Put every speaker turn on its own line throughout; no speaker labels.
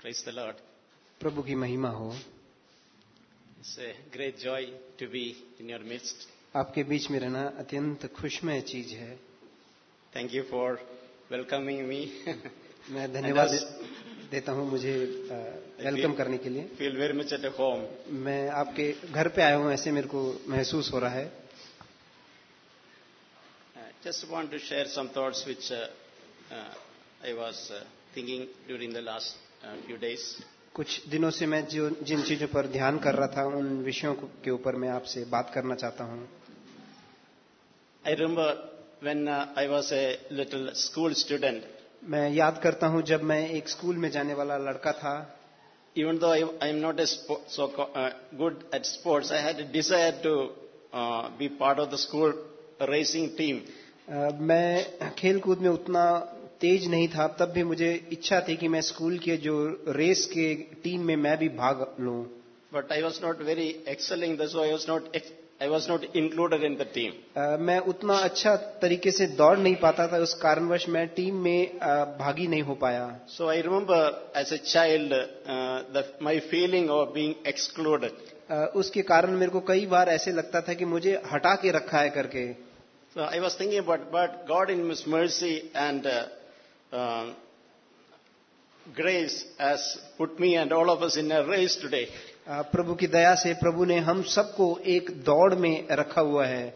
Praise the Lord.
प्रभु की महिमा हो
It's a great joy to be in your midst.
आपके बीच में रहना अत्यंत खुशमय चीज़ है
Thank you for welcoming me.
मैं धन्यवाद दे- देता हूँ मुझे वेलकम करने के लिए
Feel very much at home.
मैं आपके घर पे आया हूँ ऐसे मेरे को महसूस हो रहा है
I just want to share some thoughts which uh, uh, I was uh, uh, few days.
कुछ दिनों से मैं जो जिन चीज़ों पर ध्यान कर रहा था उन विषयों को- ऊपर मैं आपसे बात करना चाहता हूँ
I remember when uh, I was a little school student,
मैं याद करता हूँ जब मैं एक स्कूल में जाने वाला लड़का था
even though I, I am not a spo- so uh, good at sports, I had a desire to uh, be part of the school racing team.
अ, मैं खेल कूद में उतना तेज नहीं था तब भी मुझे इच्छा थी कि मैं स्कूल के जो रेस के टीम में मैं भी भाग लू।
But I was not very excelling I was not included in the team
मैं उतना अच्छा तरीके से दौड़ नहीं पाता था उस कारणवश मैं टीम में uh, भागी नहीं हो पाया।
So I remember as a child my feeling of being excluded
उसके कारण मेरे को कई बार ऐसे लगता था कि मुझे हटा के रखा है करके।
I was thinking but but God in his mercy and uh, uh, grace has put me and all of us in a race today.
Uh, प्रभु की दया से प्रभु ने हम सबको एक दौड़ में रखा हुआ है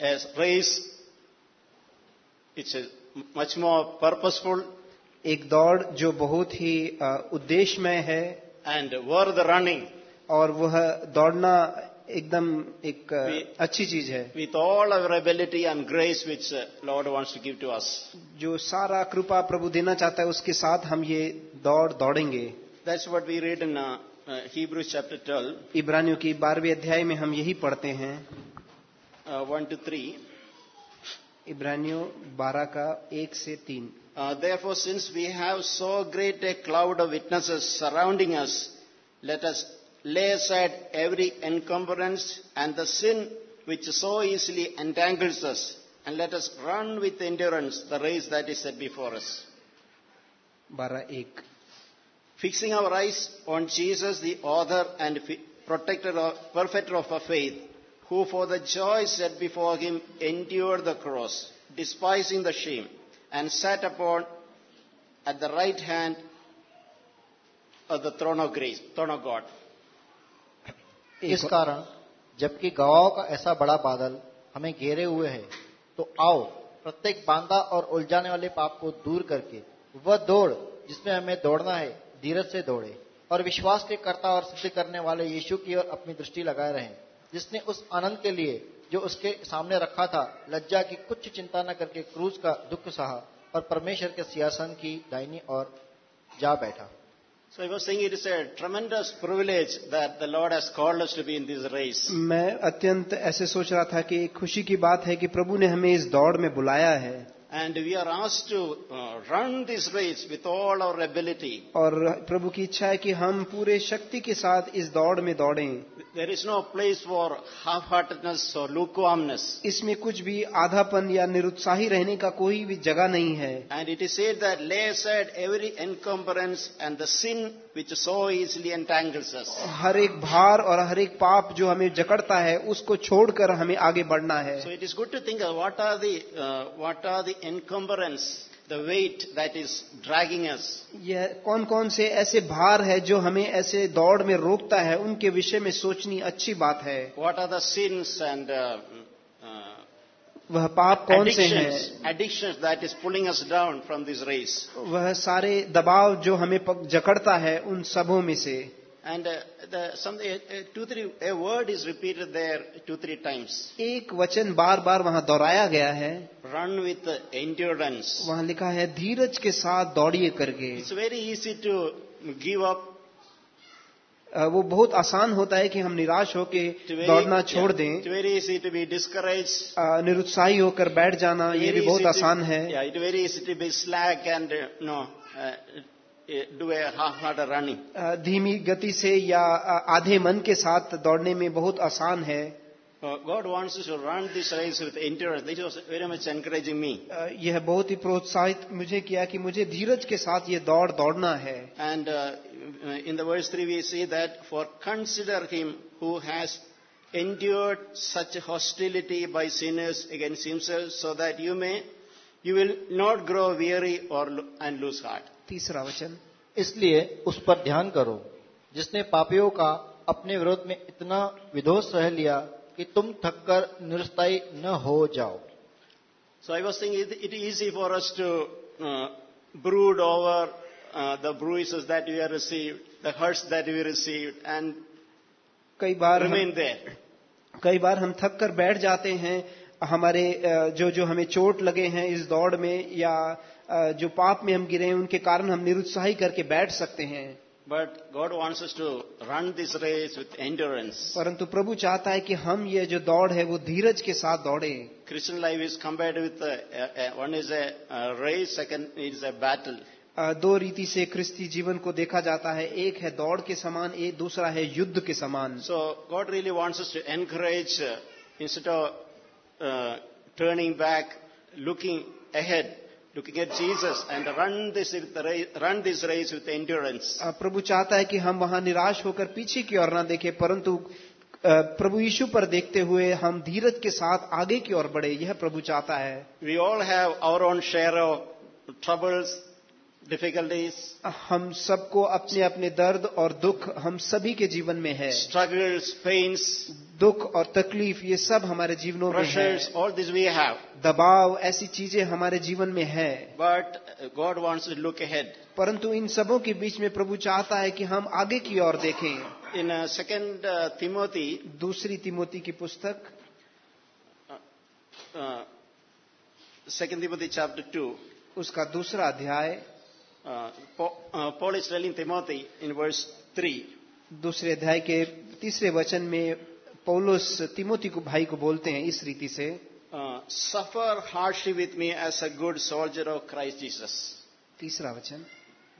As race, it's a much more purposeful
एक दौड़ जो बहुत ही अ, उद्देश्यमय है
and worth running
और वह दौड़ना एकदम एक अच्छी चीज़ है।
With all our ability and grace which Lord wants to give to us
जो सारा कृपा प्रभु देना चाहता है उसके साथ हम ये दौड़ दौड़ेंगे।
That's what we read in Hebrew chapter twelve
इब्रानियों की बारहवीं अध्याय में हम यही पढ़ते हैं।
वन टू थ्री
इब्रानियों बारह का एक से तीन।
Therefore since we have so great a cloud of witnesses surrounding us let us lay aside every encumbrance and the sin which so easily entangles us, and let us run with endurance the race that is set before us.
Bara
Fixing our eyes on Jesus, the author and protector of, perfecter of our faith, who for the joy set before him endured the cross, despising the shame, and sat upon at the right hand of the throne of grace, throne of God.
इस कारण जबकि गवाहों का ऐसा बड़ा बादल हमें घेरे हुए है तो आओ प्रत्येक बांधा और उलझाने वाले पाप को दूर करके वह दौड़ जिसमें हमें दौड़ना है धीरज से दौड़े और विश्वास के कर्ता और सिद्ध करने वाले यीशु की ओर अपनी दृष्टि लगाए रहे जिसने उस आनंद के लिए जो उसके सामने रखा था लज्जा की कुछ चिंता न करके क्रूज का दुख सहा और परमेश्वर के सियासन की दाहिनी और जा बैठा।
So I was saying it is a tremendous privilege that the Lord has called us to be in this race.
मैं अत्यंत ऐसे सोच रहा था कि खुशी की बात है कि प्रभु ने हमें इस दौड़ में बुलाया है
and we are asked to run this race with all our ability
और प्रभु की इच्छा है कि हम पूरे शक्ति के साथ इस दौड़ में दौड़ें।
There is no place for half heartedness और लूकोआमनेस
इसमें कुछ भी आधापन या निरुत्साही रहने का कोई भी जगह नहीं है।
And it is said that lay aside every encumbrance and the sin which so easily entangles us.
हर एक भार और हर एक पाप जो हमें जकड़ता है उसको छोड़कर हमें आगे बढ़ना है
So it is good to think of what are the uh, what are the encumbrance, the weight that is dragging us.
यह कौन कौन से ऐसे भार है जो हमें ऐसे दौड़ में रोकता है उनके विषय में सोचनी अच्छी बात है
What are the sins and uh, uh,
वह पाप कौन से हैं?
Addiction that is pulling us down from this race
वह सारे दबाव जो हमें जकड़ता है उन सबों में से।
And two three a word is repeated there two three times
एक वचन बार बार वहाँ दोहराया गया है।
रन विथ एंड्योरेंस
वहाँ लिखा है धीरज के साथ दौड़िए करके।
It's very easy to give up
वो बहुत आसान होता है कि हम निराश
होकर
दौड़ना छोड़ दें। डिस्करेज निरुत्साही होकर बैठ जाना ये भी बहुत आसान है। धीमी गति से या आधे मन के साथ दौड़ने में बहुत आसान है।
God wants run this race with interest very much encouraging me
यह बहुत ही प्रोत्साहित मुझे किया कि मुझे धीरज के साथ ये दौड़ दौड़ना है।
And in the verse 3 we see that, For consider him who has endured such hostility by sinners against himself, so that you may, you will not grow weary or lo- and lose heart.
तीसरा वचन
इसलिए उस पर ध्यान करो जिसने पापियों का अपने विरोध में इतना विधोष सह लिया कि तुम थककर निरुत्साही न हो जाओ
So I was thinking it, it is easy for us to uh, uh, the bruises that we have received, the hurts that we received, and
कई बार हम,
remain there.
कई बार हम थक कर बैठ जाते हैं हमारे अ, जो जो हमें चोट लगे हैं इस दौड़ में या अ, जो पाप में हम गिरे हैं उनके कारण हम निरुत्साही करके बैठ सकते हैं
But God wants us to run this race with endurance.
परंतु प्रभु चाहता है कि हम ये जो दौड़ है वो धीरज के साथ दौड़े
Christian life is compared with a, a, a, one is a, a race,
दो रीति से क्रिस्ती जीवन को देखा जाता है। एक है दौड़ के समान एक दूसरा है युद्ध के समान।
So God really wants to encourage in of turning back looking ahead looking at Jesus and run this run this race with endurance
प्रभु चाहता है कि हम वहाँ निराश होकर पीछे की ओर ना देखें परंतु प्रभु यीशु पर देखते हुए हम धीरज के साथ आगे की ओर बढ़े यह प्रभु चाहता है।
We all have our own share of troubles difficulties,
हम सबको अपने अपने दर्द और दुख हम सभी के जीवन में है
struggles, pains,
दुख और तकलीफ़ ये सब हमारे जीवनों में है
pressures, all this we have.
दबाव ऐसी चीज़ें हमारे जीवन में है
But uh, God wants to look ahead.
परंतु इन सबों के बीच में प्रभु चाहता है कि हम आगे की ओर देखें
In uh, Second uh, Timothy,
दूसरी तिमोती की पुस्तक
uh, Second Timothy chapter two,
उसका दूसरा अध्याय
Uh, uh, Paul is telling Timothy in verse 3.
दूसरे अध्याय के तीसरे वचन में पोलोस तिमोती को भाई को बोलते हैं इस रीति से
suffer hardship with me as a good soldier of Christ Jesus
तीसरा वचन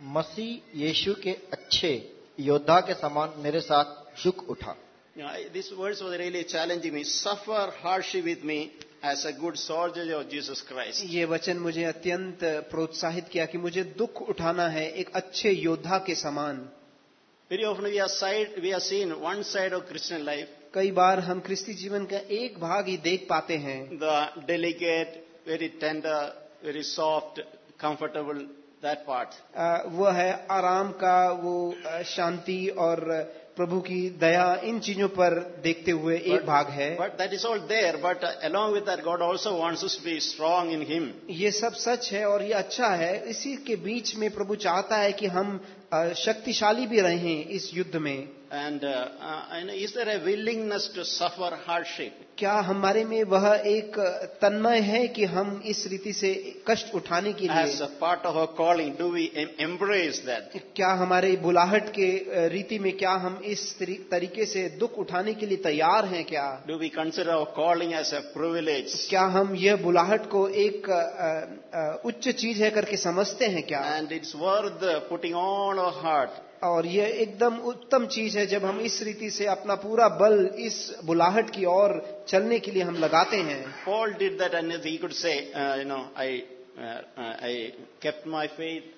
मसी यीशु के अच्छे योद्धा के समान मेरे साथ झुक उठा
You know, I- this verse was really challenging me. Suffer hardship with me as a good soldier of Jesus Christ.
ये वचन मुझे अत्यंत प्रोत्साहित किया कि मुझे दुख उठाना है एक अच्छे योद्धा के समान
Very often we are side, we are seen one side of Christian life,
कई बार हम क्रिस्ती जीवन का एक भाग ही देख पाते हैं
the delicate, very tender, very soft, comfortable, that part.
अ, वो है आराम का वो अ, शांति और प्रभु की दया इन चीज़ों पर देखते हुए एक भाग है।
But that is all there but along with God also wants to be strong in him
ये सब सच है और ये अच्छा है। इसी के बीच में प्रभु चाहता है कि हम शक्तिशाली भी रहे इस युद्ध में।
एंड इस तरह विलिंगनेस टू सफ़र हार्डशिप
क्या हमारे में वह एक तन्मय है कि हम इस रीति से कष्ट उठाने के लिए
part of calling do we embrace that
क्या हमारे बुलाहट के रीति में क्या हम इस तरीके से दुख उठाने के लिए तैयार हैं क्या?
Do we consider calling as a privilege
क्या हम यह बुलाहट को एक उच्च चीज़ है करके समझते हैं क्या?
And it's worth putting on our heart
और ये एकदम उत्तम चीज़ है जब हम इस रीति से अपना पूरा बल इस बुलाहट की ओर चलने के लिए हम लगाते हैं।
Paul did that and he could say you know I I kept my faith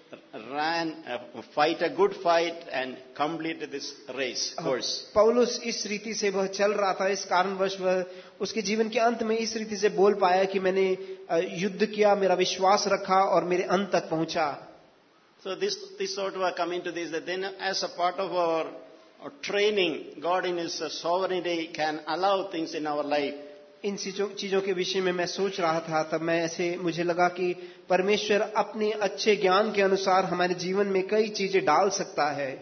ran, uh, fight a good fight, and completed this race course.
पौलुस इस रीति से वह चल रहा था इस कारणवश वह उसके जीवन के अंत में इस रीति से बोल पाया कि मैंने अ, युद्ध किया मेरा विश्वास रखा और मेरे अंत तक पहुंचा
So this, this sort of coming to this, that then as a part of our, our training, God in His uh, sovereignty can allow things in our life.
इन चीज़ों के विषय में मैं सोच रहा था तब मैं ऐसे मुझे लगा कि परमेश्वर अपने अच्छे ज्ञान के अनुसार हमारे जीवन में कई चीज़ें डाल सकता है।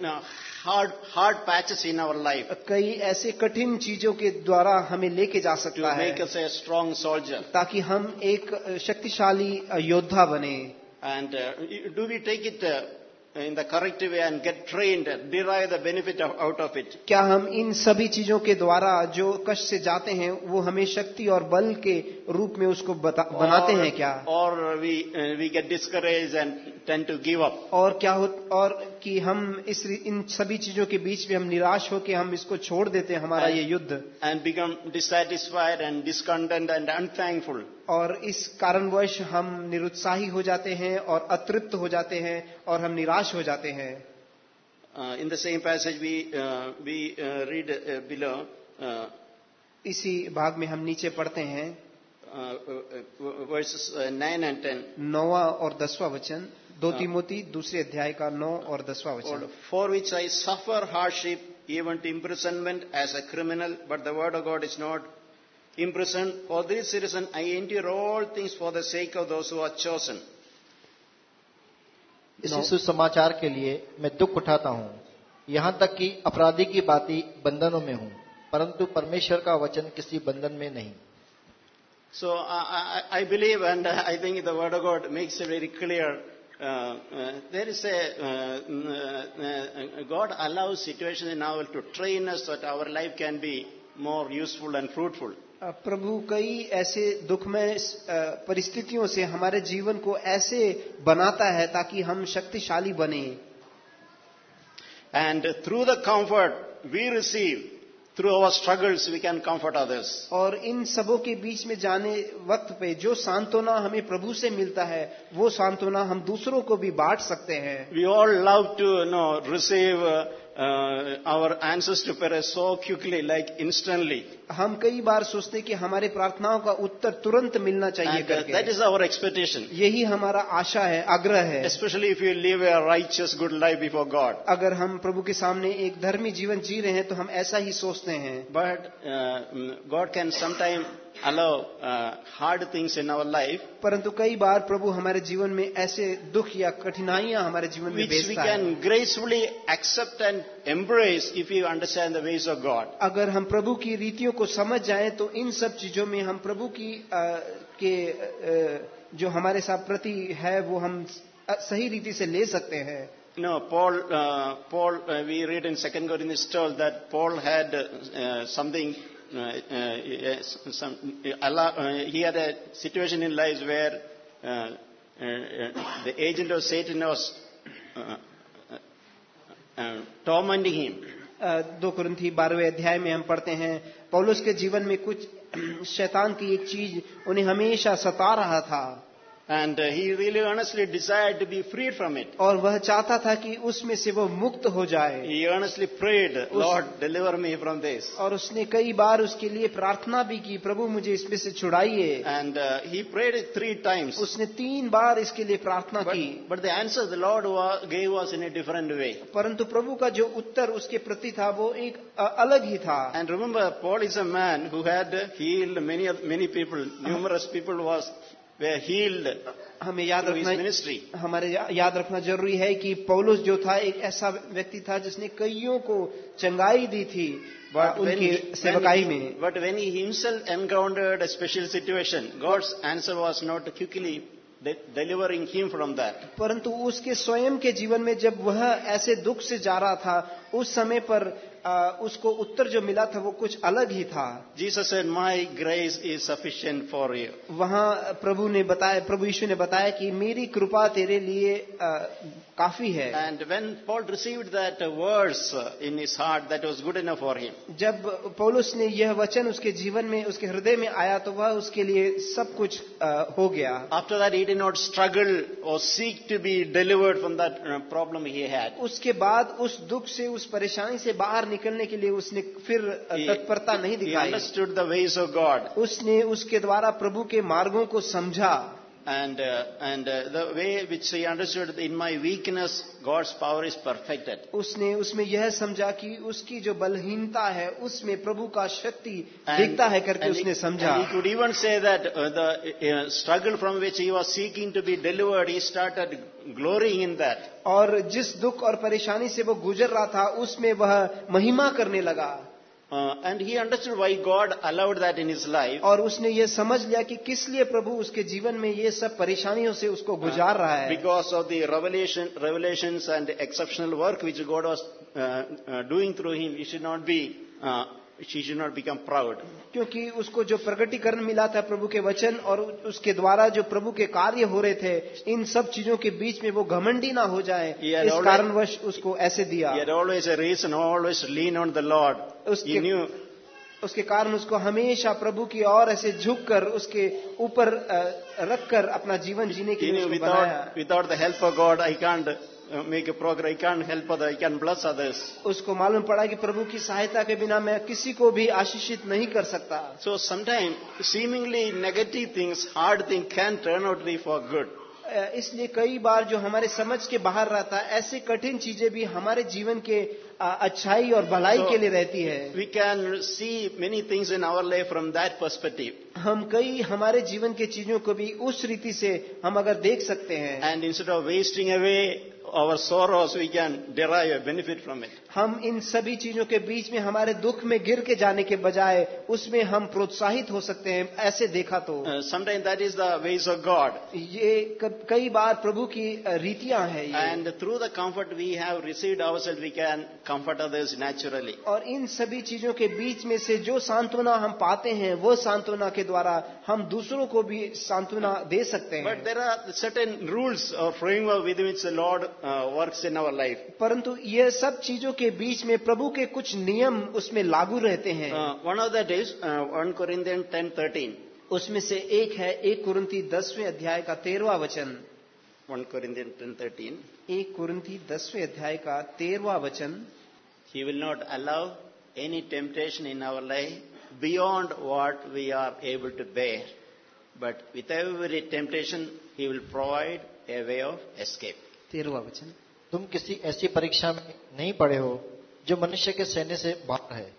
Hard hard patches in our life.
कई ऐसे कठिन चीज़ों के द्वारा हमें लेके जा सकता है
make us a
ताकि हम एक शक्तिशाली योद्धा बने।
And do do take uh, in the correct way and get trained, derive the benefit of, out of it?
क्या हम इन सभी चीज़ों के द्वारा जो कष्ट से जाते हैं वो हमें शक्ति और बल के रूप में उसको बता, बनाते हैं क्या
Or we, uh, we get discouraged and tend to give up.
और क्या हो और कि हम इस इन सभी चीज़ों के बीच में हम निराश हो के हम इसको छोड़ देते हैं हमारा ये युद्ध
and become dissatisfied and discontent and unthankful.
और इस कारणवश हम निरुत्साही हो जाते हैं और अतृप्त हो जाते हैं और हम निराश हो जाते हैं
in the same passage read uh, below, uh,
इसी भाग में हम नीचे पढ़ते हैं
uh, 9 and 10.
नौवा और दसवां वचन दो तीमोती दूसरे अध्याय का नौ और दसवां वचन।
For which I suffer hardship even to imprisonment as a criminal but the word of God is not imprisoned for this reason I endure all things for the sake of those so are chosen
इस सुसमाचार के लिए मैं दुख उठाता हूँ। यहाँ तक कि अपराधी की बातें बंधनों में हूँ परंतु परमेश्वर का वचन किसी बंधन में नहीं।
So I believe and I think the word of God makes a very clear Uh, uh, there is a uh, uh, uh, God allows situations in our to train us so that our life can be more useful and fruitful.
प्रभु कई ऐसे दुखमय परिस्थितियों से हमारे जीवन को ऐसे बनाता है ताकि हम शक्तिशाली बने
And through the comfort we receive, through our struggles, we can comfort others.
और इन सबों के बीच में जाने वक्त पे जो सांत्वना हमें प्रभु से मिलता है वो सांत्वना हम दूसरों को भी बांट सकते हैं
We all love to you know, receive uh, uh, our answers to prayer
हम कई बार सोचते कि हमारे प्रार्थनाओं का उत्तर तुरंत मिलना चाहिए दैट
इज़ अवर एक्सपेक्टेशन
यही हमारा आशा है आग्रह है।
Specially if you live a righteous good life before God
अगर हम प्रभु के सामने एक धर्मी जीवन जी रहे हैं तो हम ऐसा ही सोचते हैं।
But God can sometime allow hard things in our life
परंतु कई बार प्रभु हमारे जीवन में ऐसे दुख या कठिनाइयाँ हमारे जीवन में भेजता we
can gracefully accept and embrace if you understand the ways of God
अगर हम प्रभु की रीतियों को समझ जाएँ तो इन सब चीज़ों में हम प्रभु की अ, के अ, जो हमारे साथ प्रति है वो हम सही रीति से ले सकते हैं
No, Paul, uh, Paul, uh, we read in Second Corinthians 12 that Paul had uh, something, uh, uh, some, uh, he had a situation in life where uh, uh, uh, the agent of Satan was uh, uh, uh, tormenting him.
दो कुरंथी बारहवें अध्याय में हम पढ़ते हैं, पौलुस के जीवन में कुछ शैतान की एक चीज़ उन्हें हमेशा सता रहा था।
And he really honestly desire to be free from it
और वह चाहता था कि उसमें से वो मुक्त हो जाए।
He honestly prayed Lord deliver me from this
और उसने कई बार उसके लिए प्रार्थना भी की प्रभु मुझे इसमें से छुड़ाइए।
And he prayed three times
उसने तीन बार इसके लिए प्रार्थना की।
But the answer Lord gave was in a different way
परंतु प्रभु का जो उत्तर उसके प्रति था वो एक अलग ही था।
And remember Paul is a man who had healed many people numerous people was were healed
हमें याद रखना
ministry.
हमारे या- याद रखना ज़रूरी है कि पौलुस जो था एक ऐसा व्यक्ति था जिसने कईयों को चंगाई दी थी उनकी सेवकाई में
he himself encountered a special situation, God's answer was not quickly de- delivering him from that.
परंतु उसके स्वयं के जीवन में जब वह ऐसे दुख से जा रहा था उस समय पर उसको उत्तर जो मिला था वो कुछ अलग ही था।
Jesus and my grace is sufficient for you
वहाँ प्रभु ने बताया प्रभु यीशु ने बताया कि मेरी कृपा तेरे लिए आ, काफ़ी है।
And when Paul receive that words in his heart that was good enough for him
जब पोलुस ने यह वचन उसके जीवन में उसके हृदय में आया तो वह उसके लिए सब कुछ आ, हो गया।
After that he did not struggle और seek to be delivered from that problem he had
उसके बाद उस दुख से उस परेशानी से बाहर नहीं निकलने के लिए उसने फिर तत्परता नहीं दिखाई।
understood the ways of God
उसने उसके द्वारा प्रभु के मार्गों को समझा।
And uh, and uh, the way which he understood in my weakness, God's power is perfected.
उसने उसमें यह समझा कि उसकी जो बलहीनता है उसमें प्रभु का शक्ति
And-
दिखता है करके
and he,
उसने समझा
he could even say that uh, the uh, struggle from which he was seeking to be delivered, he started glorying in that.
और जिस दुख और परेशानी से वो गुजर रहा था उसमें वह महिमा करने लगा
Uh, and he understood why God allowed that in his life.
और उसने ये समझ लिया कि किस लिए प्रभु उसके जीवन में ये सब परेशानियों से उसको गुजार रहा है
Because of the revelation, revelations and the exceptional work which God was uh, uh, doing through him, he she should not become proud.
क्योंकि उसको जो प्रगटीकरण मिला था प्रभु के वचन और उसके द्वारा जो प्रभु के कार्य हो रहे थे इन सब चीज़ों के बीच में वो घमंडी ना हो जाए इस कारणवश उसको ऐसे दिया
reason, always lean on the Lord.
Uske-
He knew
उसके कारण उसको हमेशा प्रभु की ओर ऐसे झुककर उसके ऊपर रखकर अपना जीवन जीने के लिए
knew
उसको बनाया
of God I help uh, make a progress, I can't help other, I can't bless others.
उसको मालूम पड़ा कि प्रभु की सहायता के बिना मैं किसी को भी आशीषित नहीं कर सकता
So sometimes seemingly negative things, hard things can turn out to be for good.
इसलिए कई बार जो हमारे समझ के बाहर रहता है ऐसी कठिन चीज़ें भी हमारे जीवन के अच्छाई और भलाई
So-
के लिए रहती है
We can see many things in our life from that perspective.
हम कई हमारे जीवन के चीज़ों को भी उस रीति से हम अगर देख सकते हैं
And instead of wasting away our sorrows, we can derive a benefit from it.
हम इन सभी चीज़ों के बीच में हमारे दुख में गिर के जाने के बजाय उसमें हम प्रोत्साहित हो सकते हैं ऐसे देखा तो।
Sometime that is the ways of God
ये कई बार प्रभु की uh, रीतियाँ हैं
and through the comfort we have receive our self we can comfort others naturally
और इन सभी चीज़ों के बीच में से जो सांत्वना हम पाते हैं वो सांत्वना के द्वारा हम दूसरों को भी सांत्वना दे सकते हैं।
But there are certain rules framework with which Lord work in our life
परंतु ये सब चीज़ों के के बीच में प्रभु के कुछ नियम उसमें लागू रहते हैं।
One of the days one Corinthians ten thirteen
उसमें से एक है एक कुरंती दसवें अध्याय का तेरवा वचन।
वन कुरिंदियन टेन थर्टीन
एक कुरंती दसवें अध्याय का तेरवा वचन।
He will not allow any temptation in our life beyond what we are able to bear but with every temptation he will provide a way of escape
तेरवा वचन।
तुम किसी ऐसी परीक्षा में नहीं पड़े हो जो मनुष्य के सहने से बाहर है।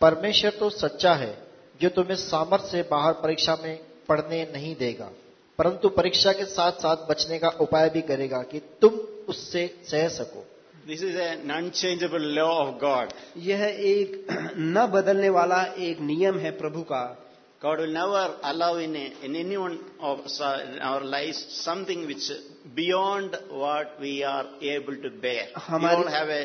परमेश्वर तो सच्चा है जो तुम्हें सामर्थ्य से बाहर परीक्षा में पढ़ने नहीं देगा। परंतु परीक्षा के साथ साथ बचने का उपाय भी करेगा कि तुम उससे सह सको।
This is an unchangeable law of God.
यह एक न बदलने वाला एक नियम है प्रभु का।
God will never allow in, a, in any one of us, uh, in our lives something which beyond what we are able to bear. We
हमारी-
all have a,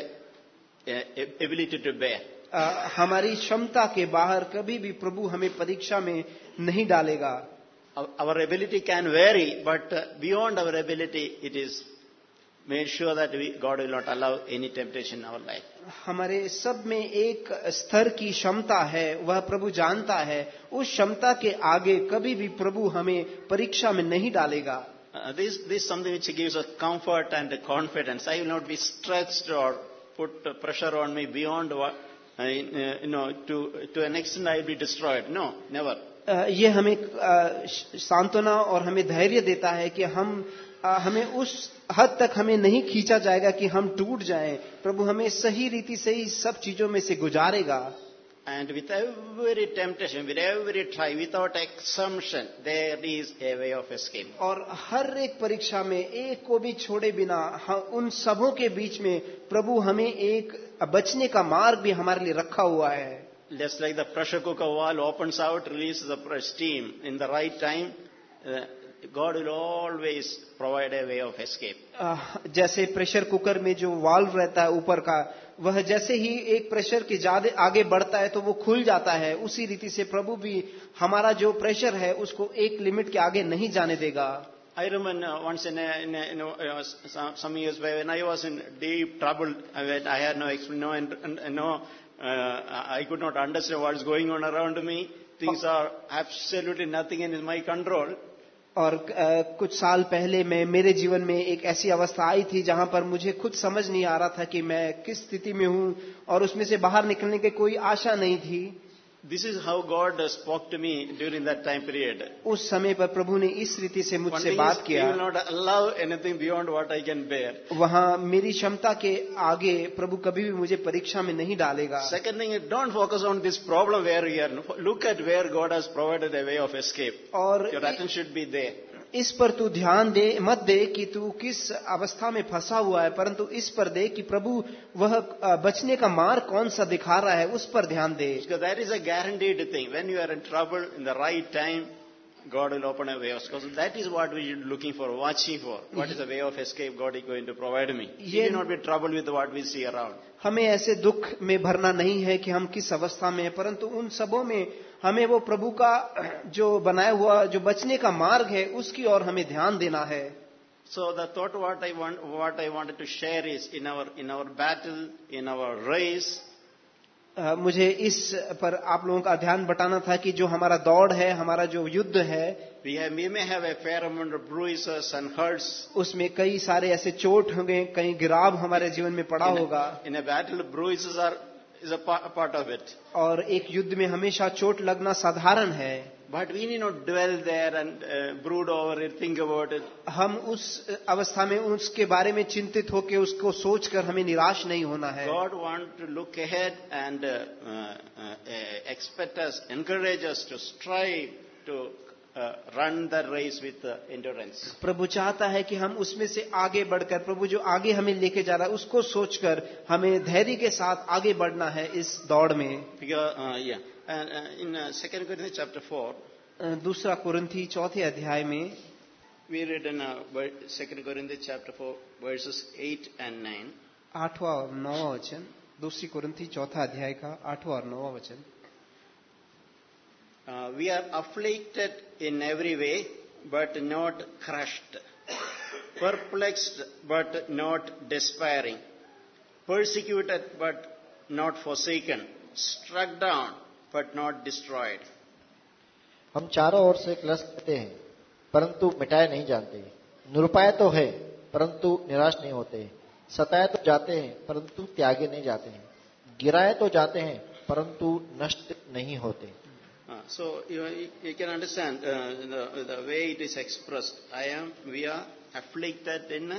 a, a ability to bear.
अ, हमारी क्षमता के बाहर कभी भी प्रभु हमें परीक्षा में नहीं डालेगा
Our, our ability can vary, but uh, beyond our ability, it is made sure that we, God will not allow any temptation in our life.
हमारे सब में एक स्तर की क्षमता है वह प्रभु जानता है। उस क्षमता के आगे कभी भी प्रभु हमें परीक्षा में नहीं डालेगा।
This this something which gives a comfort and confidence I will not be stressed और put pressure on me beyond no to to an extent I be destroyed no never
ये हमें uh, सांत्वना और हमें धैर्य देता है कि हम हमें उस हद तक हमें नहीं खींचा जाएगा कि हम टूट जाएँ। प्रभु हमें सही रीति से ही सब चीज़ों में से गुजारेगा।
And with every temptation with every try without exception there is a way of escape
और हर एक परीक्षा में एक को भी छोड़े बिना उन सबों के बीच में प्रभु हमें एक बचने का मार्ग भी हमारे लिए रखा हुआ है।
Just like the pressure cooker valve open out release the pressure steam in the right time God will always provide a way of escape.
जैसे प्रेशर कुकर में जो वाल्व रहता है ऊपर का वह जैसे ही एक प्रेशर के ज़्यादा आगे बढ़ता है तो वो खुल जाता है उसी रीति से प्रभु भी हमारा जो प्रेशर है उसको एक लिमिट के आगे नहीं जाने देगा
I remember uh, once in, a, in, a, know, uh, some, some years back when I was in deep trouble, I, mean, I had no, no, no uh, I could not understand what is going on around me. Things are absolutely nothing in my control.
और कुछ साल पहले मैं, मेरे जीवन में एक ऐसी अवस्था आई थी जहाँ पर मुझे खुद समझ नहीं आ रहा था कि मैं किस स्थिति में हूँ और उसमें से बाहर निकलने की कोई आशा नहीं थी।
This is how God uh, spoke to me during that time period.
उस समय पर प्रभु ने इस रीति से मुझसे बात किया
will not allow anything beyond what I can bear.
वहाँ मेरी क्षमता के आगे प्रभु कभी भी मुझे परीक्षा में नहीं डालेगा
Second thing is, don't focus on this problem where you are. Look at where God has provided a way of escape.
और
Your attention should be there.
इस पर तू ध्यान दे मत दे कि तू किस अवस्था में फंसा हुआ है परंतु इस पर दे कि प्रभु वह बचने का मार्ग कौन सा दिखा रहा है उस पर ध्यान दे।
That is a guaranteed thing when you are in trouble in the right time God will open a way of escape that is what we looking for watching for what is a way of escape God is going to provide me ये not be trouble with what we see around
हमें ऐसे दुख में भरना नहीं है कि हम किस अवस्था में है परंतु उन सबों में हमें वो प्रभु का जो बनाया हुआ जो बचने का मार्ग है उसकी ओर हमें ध्यान देना है।
So that what I want what I want to share is in our in our battle in our race
मुझे इस पर आप लोगों का ध्यान बटाना था कि जो हमारा दौड़ है हमारा जो युद्ध है उसमें कई सारे ऐसे चोट होंगे कई गिराव हमारे जीवन में पड़ा होगा।
In a battle bruise are is a, pa- a part of it.
और एक युद्ध में हमेशा चोट लगना साधारण है
But we need not dwell there and uh, brood over it, think about it.
हम उस अवस्था में उसके बारे में चिंतित होकर उसको सोचकर हमें निराश नहीं होना है
God wants to look ahead and uh, uh, uh, expect us, encourage us to strive to run the race with uh,
प्रभु चाहता है कि हम उसमें से आगे बढ़कर प्रभु जो आगे हमें लेके जा रहा है उसको सोचकर हमें धैर्य के साथ आगे बढ़ना है इस दौड़ में।
2 Corinthians chapter 4,
अ, दूसरा कुरंथी चौथे अध्याय में
we read in uh, 2 Corinthians chapter 4, verses 8 and 9.
आठवां और नौवां वचन दूसरी कुरंथी चौथा अध्याय का आठवां और नौवां वचन।
Uh, we are afflicted in every way, but not crushed. Perplexed, but not despairing. Persecuted, but not forsaken. Struck down, but not destroyed.
हम चारों ओर से क्लस करते हैं परंतु मिटाए नहीं जानते निरुपाय तो है परंतु निराश नहीं होते सताए तो जाते हैं परंतु त्यागे नहीं जाते हैं गिराए तो जाते हैं परंतु नष्ट नहीं होते
Uh, so you, you can understand uh, the, the way it is expressed. I am, we are afflicted in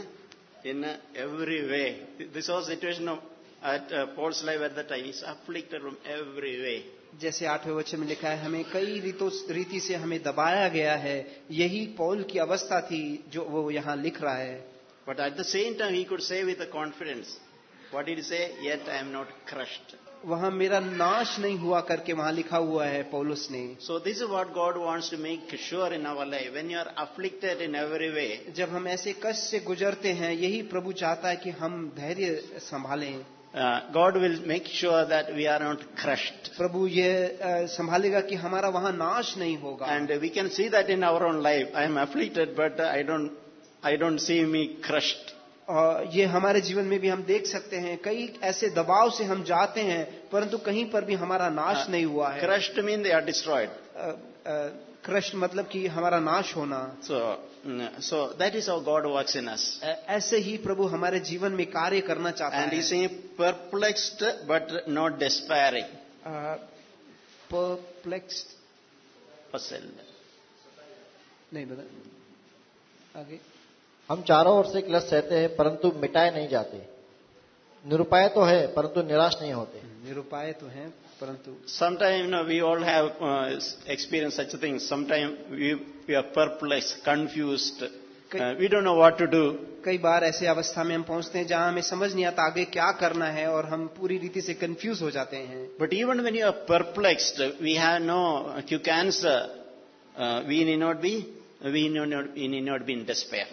in every way. This was the situation of at uh, Paul's life at that time. He's afflicted from every way.
जैसे आठवें वचन में लिखा है हमें कई रीतों रीति से हमें दबाया गया है यही पौल की अवस्था थी जो वो यहाँ लिख रहा है
But at the same time, he could say with a confidence, what did he say? Yet I am not crushed.
वहाँ मेरा नाश नहीं हुआ करके वहाँ लिखा हुआ है पोलिस ने।
So this what God wants to make sure in our life when you are afflicted in every way
जब हम ऐसे कष्ट से गुजरते हैं यही प्रभु चाहता है कि हम धैर्य संभालें।
God will make sure that we are not crushed
प्रभु ये uh, संभालेगा कि हमारा वहाँ नाश नहीं होगा।
And we can see that in our own life I am afflicted but I don't I don't see me crushed
ये हमारे जीवन में भी हम देख सकते हैं कई ऐसे दबाव से हम जाते हैं परंतु कहीं पर भी हमारा नाश नहीं हुआ है।
Crushed means they are destroyed.
Krishna मतलब कि हमारा नाश होना।
सो mm, so that is how God works in us.
अ, ऐसे ही प्रभु हमारे जीवन में कार्य करना चाहते
हैं
है।
He's saying perplexed, but not
perplexed
Puzzled.
नहीं बता आगे।
हम चारों ओर से क्लस रहते हैं परंतु मिटाए नहीं जाते। निरुपाय तो है परंतु निराश नहीं होते।
निरुपाय तो है परंतु
sometime know we all have experience such thing sometime we we are perplex confuse we don't know what to do
कई बार ऐसी अवस्था में हम पहुँचते हैं जहाँ हमें समझ नहीं आता आगे क्या करना है और हम पूरी रीति से कंफ्यूज हो जाते हैं।
But even when you are perplexed we have no clue cancer we need not be we need not be in despair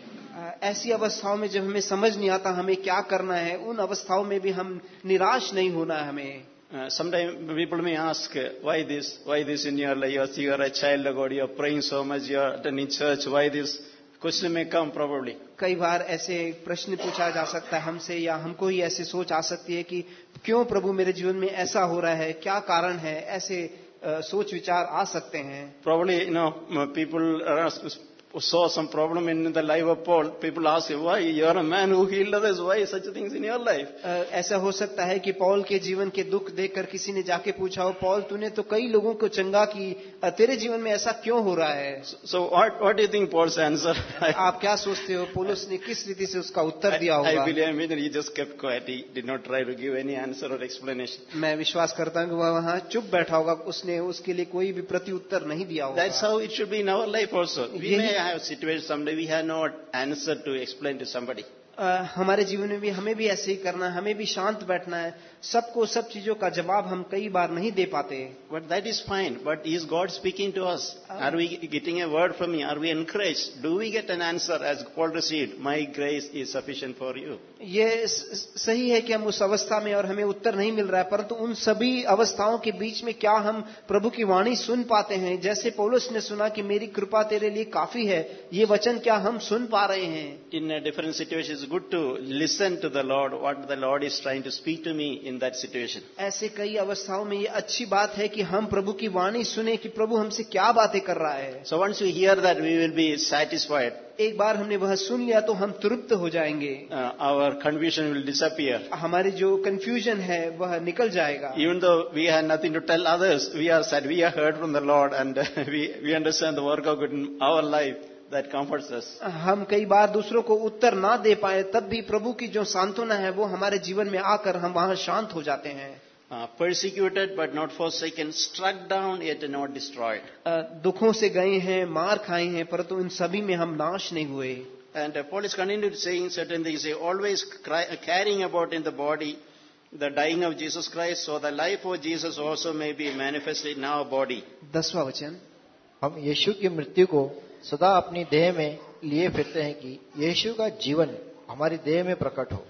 ऐसी अवस्थाओं में जब हमें समझ नहीं आता हमें क्या करना है उन अवस्थाओं में भी हम निराश नहीं होना है हमें।
Sometime people may ask why this why this in your life you are child God you're praying so much you're attending church why this question may come probably
कई बार ऐसे प्रश्न पूछा जा सकता है हमसे या हमको ही ऐसे सोच आ सकती है कि क्यों प्रभु मेरे जीवन में ऐसा हो रहा है क्या कारण है ऐसे सोच विचार आ सकते हैं।
Problem you know people saw some problem in the life of Paul. People ask him, why? You are a man who healed others. Why such things in your life?
ऐसा हो सकता है कि पौल के जीवन के दुख देखकर किसी ने जाके पूछा हो पौल तूने तो कई लोगों को चंगा की तेरे जीवन में ऐसा क्यों हो रहा है
what, what do you think Paul's answer?
आप क्या सोचते हो पुलिस ने किस रीति से उसका उत्तर दिया
I
होगा
believe, I mean, he just kept quiet. He did not try to give any answer or explanation.
मैं विश्वास करता हूँ कि वह वहाँ चुप बैठा होगा उसने उसके लिए कोई भी प्रति उत्तर नहीं दिया
That's
होगा
how it should be in our life also. We may have a situations someday we have no answer to explain to somebody.
हमारे जीवन में भी हमें भी ऐसे ही करना है हमें भी शांत बैठना है। सबको सब चीज़ों का जवाब हम कई बार नहीं दे पाते।
But that is fine but is God speaking to us are we getting a word from you are we encourage do we get an answer as God received my grace is sufficient for you
ये सही है कि हम उस अवस्था में और हमें उत्तर नहीं मिल रहा है परंतु उन सभी अवस्थाओं के बीच में क्या हम प्रभु की वाणी सुन पाते हैं? जैसे पोलस ने सुना कि मेरी कृपा तेरे लिए काफ़ी है ये वचन क्या हम सुन पा रहे हैं?
In different situation good to listen to the Lord, what the Lord is trying to speak to me in that situation.
ऐसे कई अवस्थाओं में ये अच्छी बात है कि हम प्रभु की वाणी सुने कि प्रभु हमसे क्या बातें कर रहा है।
So once we hear that, we will be satisfied.
एक बार हमने वह सुन लिया तो हम तृप्त हो जाएँगे।
आवर कन्फ्यूज़न विल डिस
हमारे जो कन्फ्यूज़न है वह निकल जाएगा।
Even though we have nothing to tell others we are sad we are heard from the Lord and we understand the work of good in our life that comforts us.
हम कई बार दूसरों को उत्तर ना दे पाए तब भी प्रभु की जो सांत्वना है वो हमारे जीवन में आकर हम वहाँ शांत हो जाते हैं
Uh, persecuted but not forsaken, struck down yet not destroyed.
अ, दुखों से गए हैं मार खाए हैं परंतु इन सभी में हम नाश नहीं हुए
And uh, Paul is continuing saying certain things, He always cry, uh, carrying about in the body the dying of Jesus Christ, so the life of Jesus also may be manifested in our body.
दसवां वचन
हम यीशु की मृत्यु को सदा अपनी देह में लिए फिरते हैं कि यीशु का जीवन हमारी देह में प्रकट हो।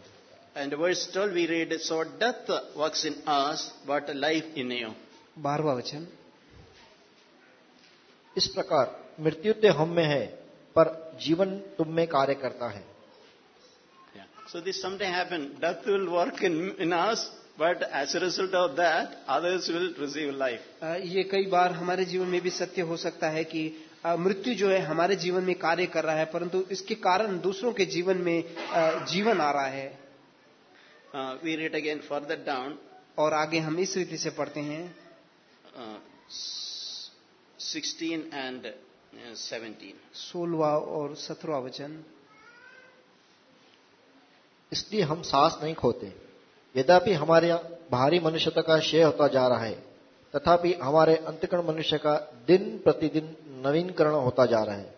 And verse twelve we read so death works in us but life in you
बारवा वचन।
इस प्रकार मृत्यु तो हम में है पर जीवन तुम में कार्य करता है।
So this something happen death will work in in us but as a result of that others will receive life
ये कई बार हमारे जीवन में भी सत्य हो सकता है कि मृत्यु जो है हमारे जीवन में कार्य कर रहा है परंतु इसके कारण दूसरों के जीवन में जीवन आ रहा है।
We read again further down,
और आगे हम इस रीति से पढ़ते हैं।
S- 16 and uh, 17.
सोलवा और सत्रवा वचन।
इसलिए हम सांस नहीं खोते। यद्यपि हमारे बाहरी मनुष्यता का क्षय होता जा रहा है तथापि हमारे अंतकरण मनुष्य का दिन प्रतिदिन नवीनकरण होता जा रहा है।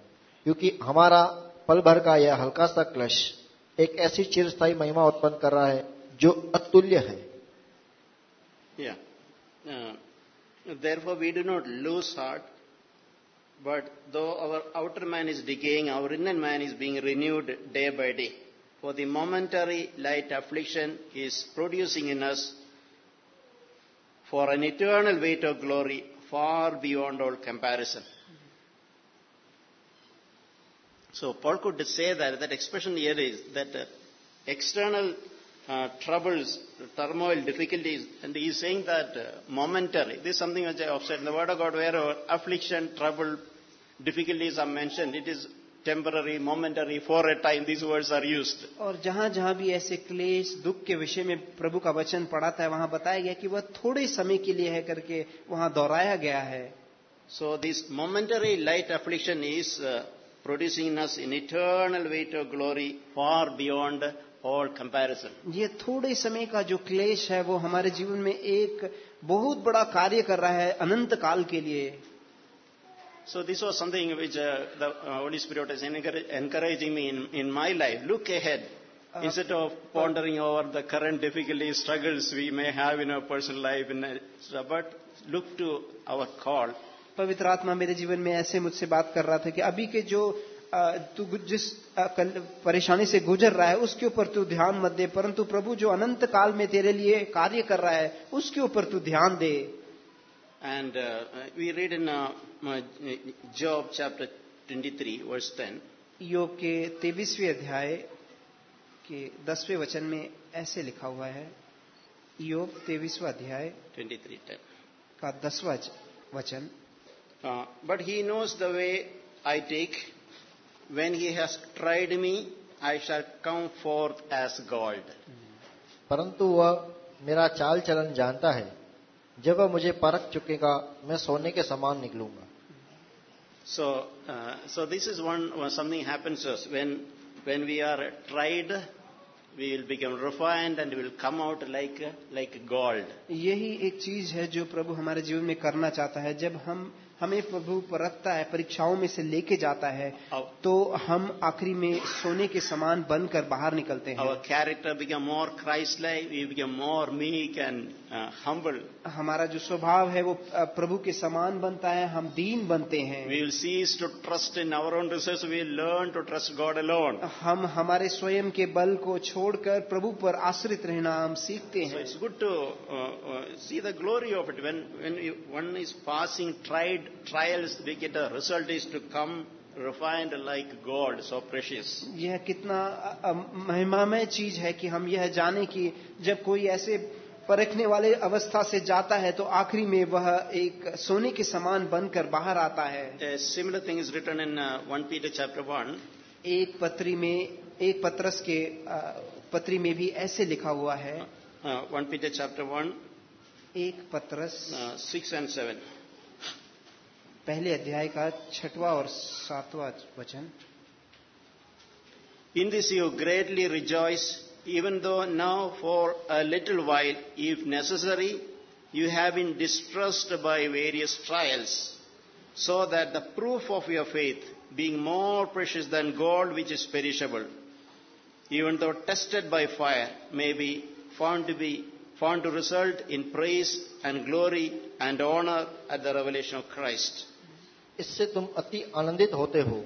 क्योंकि हमारा पल भर का यह हल्का सा क्लश एक ऐसी चिरस्थायी महिमा उत्पन्न कर रहा है जो अतुल्य है।
Therefore we do not lose heart but though our outer man is decaying our inner man is being renewed day by day for the momentary light affliction is producing in us for an eternal weight of glory far beyond all comparison So Paul could say that that expression here is that uh, external uh, troubles, turmoil, difficulties, and he is saying that uh, momentary. This is something which I have said in the Word of God, wherever affliction, trouble, difficulties are mentioned, it is temporary, momentary, for a time. These words are used.
और जहां जहां भी ऐसे क्लेश दुख के विषय में प्रभु का वचन पढ़ाता है वहां बताया गया कि वह थोड़े समय के लिए है करके वहां दोहराया गया है
So this momentary light affliction is uh, producing in us an eternal weight of glory far beyond all comparison.
ये थोड़े समय का जो क्लेश है वो हमारे जीवन में एक बहुत बड़ा कार्य कर रहा है अनंत काल के लिए
So this was something which uh, the uh, Holy Spirit is encourage- encouraging me in, in my life. Look ahead.
Uh,
Instead of pondering over the current difficulties, struggles we may have in our personal life, in a, but look to our call.
पवित्र आत्मा मेरे जीवन में ऐसे मुझसे बात कर रहा था कि अभी के जो तू जिस परेशानी से गुजर रहा है उसके ऊपर तू ध्यान मत दे परंतु प्रभु जो अनंत काल में तेरे लिए कार्य कर रहा है उसके ऊपर तू ध्यान दे
and in uh, uh, Job chapter 23, verse 10.
योग के तेईसवें अध्याय के दसवें वचन में ऐसे लिखा हुआ है योग तेईसवा अध्याय
23, 10.
का दसवा वचन
Uh, but he knows the way I take. When he has tried me, I shall come forth as gold.
परंतु वह मेरा चाल चलन जानता है जब वह मुझे परख चुकेगा मैं सोने के समान निकलूंगा
So, uh, so this is one, one something happens to us when when we are tried, we will become refined and we will come out like like gold.
यही एक चीज है जो प्रभु हमारे जीवन में करना चाहता है जब हम हमें प्रभु परखता है परीक्षाओं में से लेके जाता है तो हम आखिरी में सोने के समान बनकर बाहर निकलते हैं।
Character become more Christ like more me can humble
हमारा जो स्वभाव है वो प्रभु के समान बनता है हम दीन बनते हैं।
We will cease to trust in our own resource we learn to trust God alone
हम हमारे स्वयं के बल को छोड़कर प्रभु पर आश्रित रहना हम सीखते हैं।
It's good to see the glory of it when when one is passing tried trials, we get a result is to come refined like gold, so precious.
यह कितना अ, अ, महिमामय चीज़ है कि हम यह जाने कि जब कोई ऐसे परखने वाले अवस्था से जाता है तो आखिरी में वह एक सोने के समान बनकर बाहर आता है
A similar thing is written in uh, 1 Peter chapter 1.
एक पत्री में एक पत्रस के अ, पत्री में भी ऐसे लिखा हुआ है
Uh, 1 Peter chapter 1,
एक पत्रस
uh, 6 and 7.
पहले अध्याय का छठवा और सातवां वचन
In this you greatly rejoice, even though now for a little while, if necessary, you have been distressed by various trials, so that the proof of your faith, being more precious than gold which is perishable, even though tested by fire, may be found to be found to result in praise and glory and honor at the revelation of Christ.
इससे तुम अति आनंदित होते हो।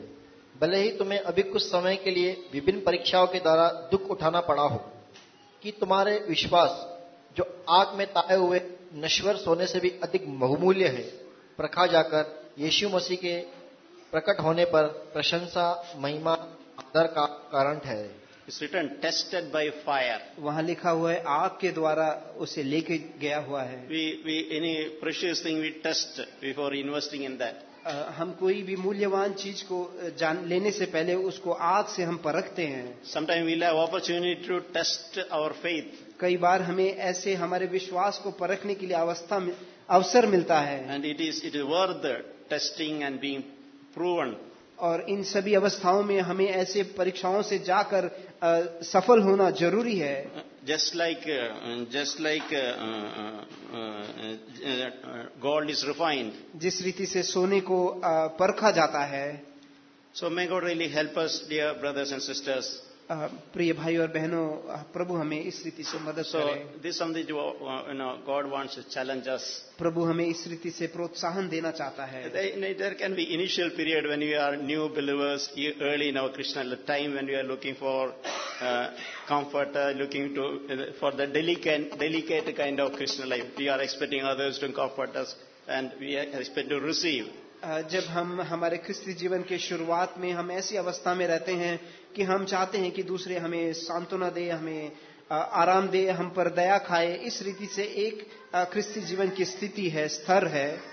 भले ही तुम्हें अभी कुछ समय के लिए विभिन्न परीक्षाओं के द्वारा दुख उठाना पड़ा हो कि तुम्हारे विश्वास जो आग में ताए हुए नश्वर सोने से भी अधिक बहुमूल्य है प्रखा जाकर यीशु मसीह के प्रकट होने पर प्रशंसा महिमा आदर का कारण ठहरे।
It's written, tested by
वहाँ लिखा हुआ है आग के द्वारा उसे लेके गया हुआ है।
We, we, any precious thing we test before investing in that.
हम कोई भी मूल्यवान चीज़ को जान लेने से पहले उसको आग से हम परखते हैं
Sometimes we'll have opportunity to test our faith.
कई बार हमें ऐसे हमारे विश्वास को परखने के लिए अवस्था अवसर मिलता है
it is, it is worth the testing and being proven.
और इन सभी अवस्थाओं में हमें ऐसे परीक्षाओं से जाकर अ, सफल होना ज़रूरी है
Just like, uh, just like uh, uh, uh, uh, gold is refined.
जिस रीति से सोने को parkha परखा जाता है
So may God really help us, dear brothers and sisters.
प्रिय भाई और बहनों प्रभु हमें इस रीति से मदद
so,
करें।
गॉड वॉन्ट्स चैलेंज
प्रभु हमें इस रीति से प्रोत्साहन देना चाहता है।
There can be initial period when you are new believers early in our Christian time when you are looking for comfort looking to for the delicate kind of Christian life we are expecting others to comfort and we are expect to receive
जब हम हमारे ख्रिस्ती जीवन के शुरुआत में हम ऐसी अवस्था में रहते हैं कि हम चाहते हैं कि दूसरे हमें सांत्वना दे, हमें आराम दे, हम पर दया खाए, इस रीति से एक ख्रिस्ती जीवन की स्थिति है, स्तर है।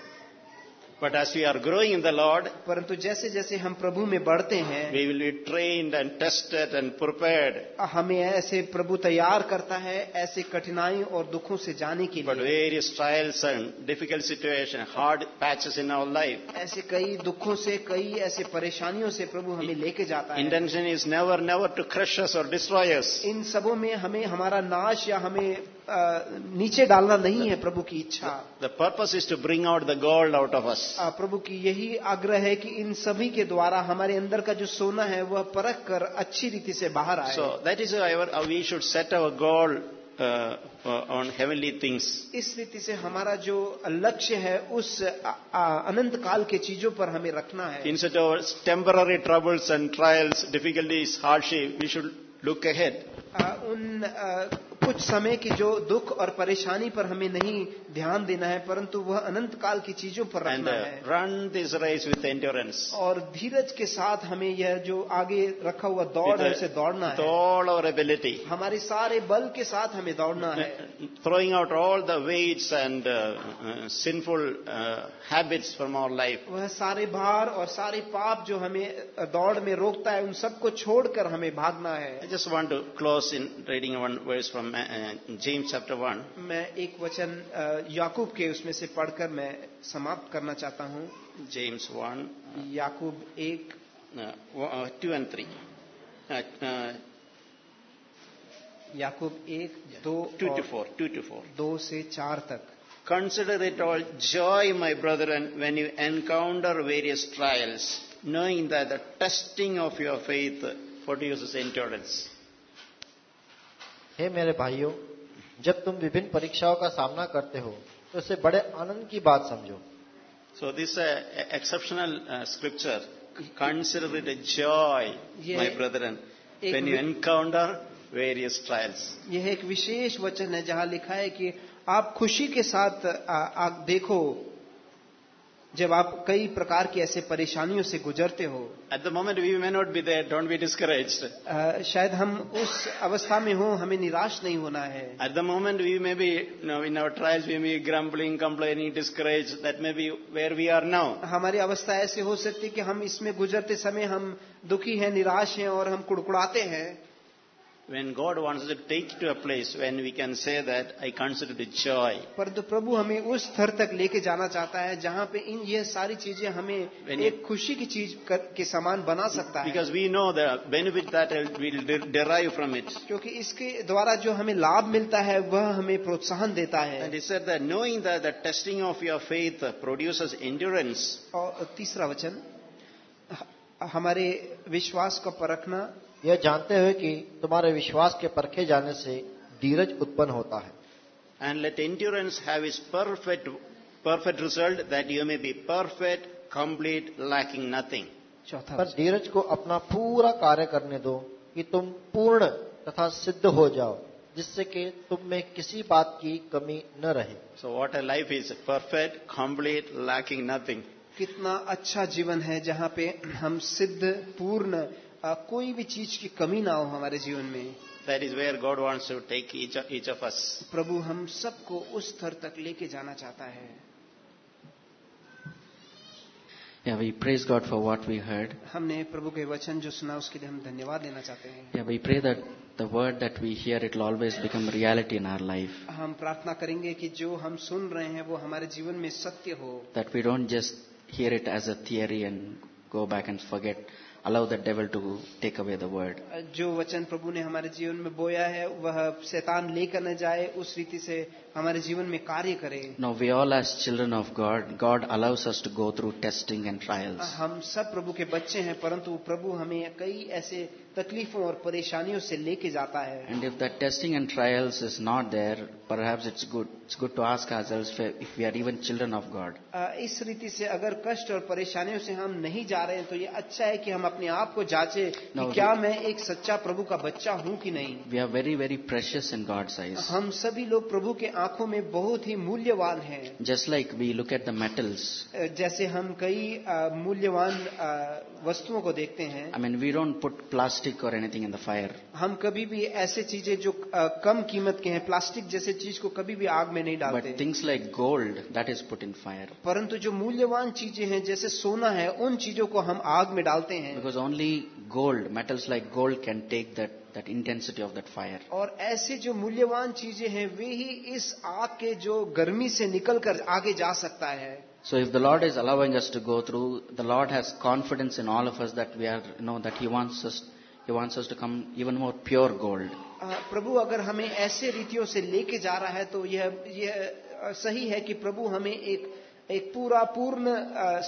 But as we are growing in the Lord
परंतु जैसे जैसे हम प्रभु में बढ़ते हैं
we will be trained and tested and prepared
हमें ऐसे प्रभु तैयार करता है ऐसे कठिनाइयों और दुखों से जाने की
but various trials and difficult situation hard patches in our life
ऐसे कई दुखों से कई ऐसे परेशानियों से प्रभु हमें लेके जाता है।
Intention is never never to crush us or destroy us
in सबों में हमें हमारा नाश या हमें नीचे डालना नहीं है प्रभु की इच्छा।
The purpose is to bring out the gold out of us
प्रभु की यही आग्रह है कि इन सभी के द्वारा हमारे अंदर का जो सोना है वह परख कर अच्छी रीति से बाहर आए।
So that is our we should set our gold on heavenly things
इस रीति से हमारा जो लक्ष्य है उस अनंत काल के चीज़ों पर हमें रखना है।
In such our temporary troubles and trials difficulties hardship we should look ahead
उन कुछ समय की जो दुख और परेशानी पर हमें नहीं ध्यान देना है परंतु वह अनंत काल की चीज़ों पर रखना है।
Run this race with endurance
और धीरज के साथ हमें यह जो आगे रखा हुआ दौड़ है उसे दौड़ना है।
दौड़ और एबिलिटी
हमारे सारे बल के साथ हमें दौड़ना है।
Throwing out all the weights and sinful habits from our life
वह सारे भार और सारे पाप जो हमें दौड़ में रोकता है उन सबको छोड़कर हमें भागना है।
Just want to close in reading one word from James chapter one
मैं एक वचन याकूब के उसमें से पढ़कर मैं समाप्त करना चाहता हूँ।
जेम्स वन
याकूब एक।
टू एंड थ्री
याकूब एक दो
two to four two to four
दो से चार तक।
Consider it all joy my brother and when you encounter various trials knowing that the testing of your faith produce endurance
हे मेरे भाइयों जब तुम विभिन्न परीक्षाओं का सामना करते हो तो इसे बड़े आनंद की बात समझो।
So this exceptional scripture consider it joy my brother
and
when you encounter various trials
यह एक विशेष वचन है जहाँ लिखा है कि आप खुशी के साथ आ, आ, देखो जब आप कई प्रकार की ऐसे परेशानियों से गुजरते हो
at the moment we may not be there don't be
discourage शायद हम उस अवस्था में हो हमें निराश नहीं होना है।
At the moment we may be no in our trials we may be complaining discourage that may be where we are now
हमारी अवस्था ऐसी हो सकती है कि हम इसमें गुजरते समय हम दुखी हैं निराश हैं और हम कुड़कुड़ाते हैं।
When God wants us to take to a place when we can say that I consider it joy.
परंतु प्रभु हमें उस स्तर तक लेके जाना चाहता है जहाँ पे इन ये सारी चीज़ें हमें
When you-
एक खुशी की चीज़ कर- के समान बना सकता है
Because we know the benefit that we'll de- derive from it.
क्योंकि इसके द्वारा जो हमें लाभ मिलता है वह हमें प्रोत्साहन देता
And
है
he said that knowing that the testing of your faith produces endurance,
और तीसरा वचन ह- हमारे विश्वास का परखना
यह जानते हुए कि तुम्हारे विश्वास के परखे जाने से धीरज उत्पन्न होता है।
And let endurance have its perfect perfect result that you may be perfect complete lacking nothing
चौथा
पर धीरज को अपना पूरा कार्य करने दो कि तुम पूर्ण तथा सिद्ध हो जाओ जिससे कि तुम में किसी बात की कमी न रहे।
So what a life is perfect complete lacking nothing
कितना अच्छा जीवन है जहाँ पे हम सिद्ध पूर्ण अ, कोई भी चीज़ की कमी ना हो हमारे जीवन में
where God wants to take each of, each of us.
प्रभु हम सबको उस स्तर तक लेके जाना चाहता है
Yeah, we praise God for what we heard.
हमने प्रभु के वचन जो सुना उसके लिए हम धन्यवाद देना चाहते हैं
Yeah, we pray that the word that we hear it will always become reality in our life.
हम प्रार्थना करेंगे कि जो हम सुन रहे हैं वो हमारे जीवन में सत्य हो
That we don't just hear it as a theory and go back and forget. Allow the devil to take away the word.
जो वचन प्रभु ने हमारे जीवन में बोया है, वह शैतान लेकर न जाए, उस रीति से हमारे जीवन में कार्य करे।
No we all as children of God God allows us to go through testing and trials
हम सब प्रभु के बच्चे हैं परंतु प्रभु हमें कई ऐसे तकलीफों और परेशानियों से लेके जाता है।
And if the testing and trials is not there perhaps it's good it's good to ask ourselves if we are even children of God
इस रीति से अगर कष्ट और परेशानियों से हम नहीं जा रहे हैं तो ये अच्छा है कि हम अपने आप को जांचे
no,
क्या मैं एक सच्चा प्रभु का बच्चा हूँ कि नहीं।
We are very very precious in God eyes
हम सभी लोग प्रभु के आँखों में बहुत ही मूल्यवान है।
Just like we look at the metals
जैसे हम कई मूल्यवान वस्तुओं को देखते हैं।
I mean we don't put plastic or anything in the fire
हम कभी भी ऐसे चीज़ें जो कम कीमत के हैं प्लास्टिक जैसे चीज़ को कभी भी आग में नहीं डालते।
Things like gold that is put in fire
परंतु जो मूल्यवान चीज़ें हैं जैसे सोना है उन चीज़ों को हम आग में डालते हैं।
Because only gold, metals like gold can take that, that intensity of that fire.
और ऐसे जो मूल्यवान चीज़ें हैं वे ही इस आग के जो गर्मी से निकलकर आगे जा सकता है
So if the Lord is allowing us to go through, the Lord has confidence in all of us that we are, you know, that He wants us, He wants us to come even more pure gold.
अ, प्रभु अगर हमें ऐसे रीतियों से लेके जा रहा है तो यह यह अ, सही है कि प्रभु हमें एक एक पूरा पूर्ण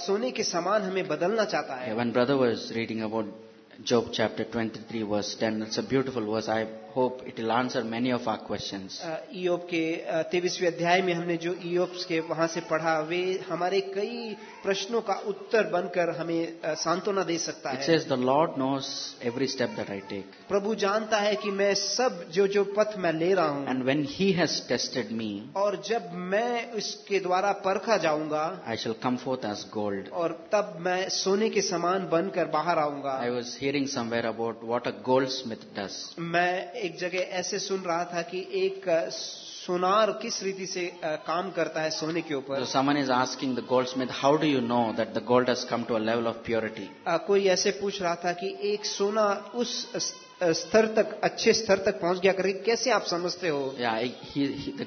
सोने के समान हमें बदलना चाहता है
when brother was reading about Job chapter 23 verse 10, it's a beautiful verse. I hope it will answer many of our questions.
अ, ईयोब के तेईसवें अध्याय में हमने जो ईयोब के वहाँ से पढ़ा वे हमारे कई प्रश्नों का उत्तर बनकर हमें अ, सांत्वना दे सकता
It says, the Lord knows every step that I take.
प्रभु जानता है कि मैं सब जो जो पथ मैं ले रहा हूँ
And when He has tested me,
और जब मैं उसके द्वारा परखा जाऊँगा
I shall come forth as gold.
और तब मैं सोने के समान बनकर बाहर आऊँगा
I was hearing somewhere about what a goldsmith does.
मैं एक जगह ऐसे सुन रहा था कि एक सोनार किस रीति से काम करता है सोने के ऊपर?
Someone is asking the goldsmith how do you know that the gold has come to a level of purity
कोई ऐसे पूछ रहा था कि एक सोना उस स्तर तक अच्छे स्तर तक पहुँच गया करके कैसे आप समझते हो?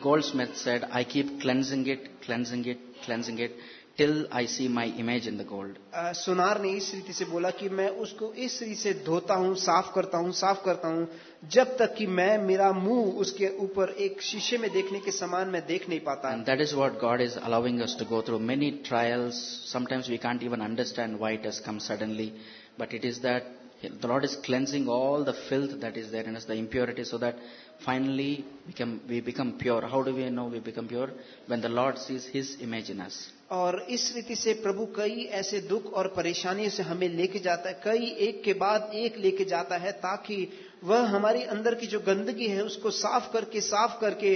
Goldsmith said I keep cleansing it cleansing it cleansing it till I see my image in the gold
सुनार ने इस रीति से बोला कि मैं उसको इस रीति से धोता हूँ साफ़ करता हूँ साफ़ करता हूँ जब तक कि मैं मेरा मुँह उसके ऊपर एक शीशे में देखने के समान मैं देख नहीं पाता।
That is what God is allowing us to go through many trials sometimes we can't even understand why it has come suddenly but it is that the Lord is cleansing all the filth that is there in us, the impurity, so that finally we, can, we become pure. How do we know we become pure? When the Lord sees His image in us.
और इस रीति से प्रभु कई ऐसे दुख और परेशानियों से हमें लेके जाता है कई एक के बाद एक लेके जाता है ताकि वह हमारी अंदर की जो गंदगी है उसको साफ़ करके साफ़ करके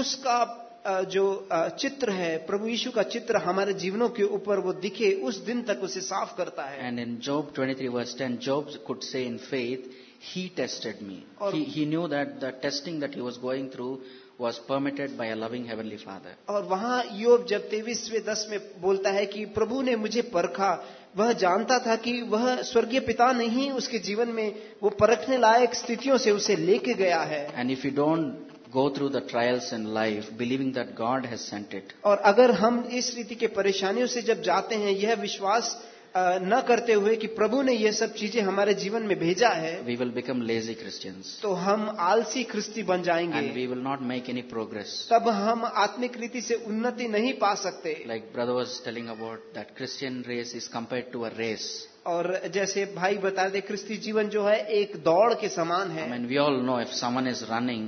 उसका अ, जो चित्र है प्रभु यीशु का चित्र हमारे जीवनों के ऊपर वो दिखे उस दिन तक उसे साफ़ करता है।
And in Job twenty three verse ten Job could say in faith he tested me he knew that the testing that he was going through was permitted by a loving heavenly father
और वहाँ योग जब तेवीसवे दस में बोलता है कि प्रभु ने मुझे परखा। वह जानता था कि वह स्वर्गीय पिता नहीं उसके जीवन में वो परखने लायक स्थितियों से उसे लेके गया है।
And if you don't go through the trials in life believing that God has sent it,
अगर हम इस रीति के परेशानियों से जब जाते हैं यह विश्वास अ, न करते हुए कि प्रभु ने यह सब चीज़ें हमारे जीवन में भेजा है
we will become lazy Christians.
तो हम आलसी ख्रिस्ती बन
And
जाएँगे
we will not make any progress.
तब हम आत्मिक रीति से उन्नति नहीं पा सकते
Like brother was telling about that Christian race is compared to a race.
और जैसे भाई बता दे ख्रिस्ती जीवन जो है एक दौड़ के समान है
mean, we all know if someone is running,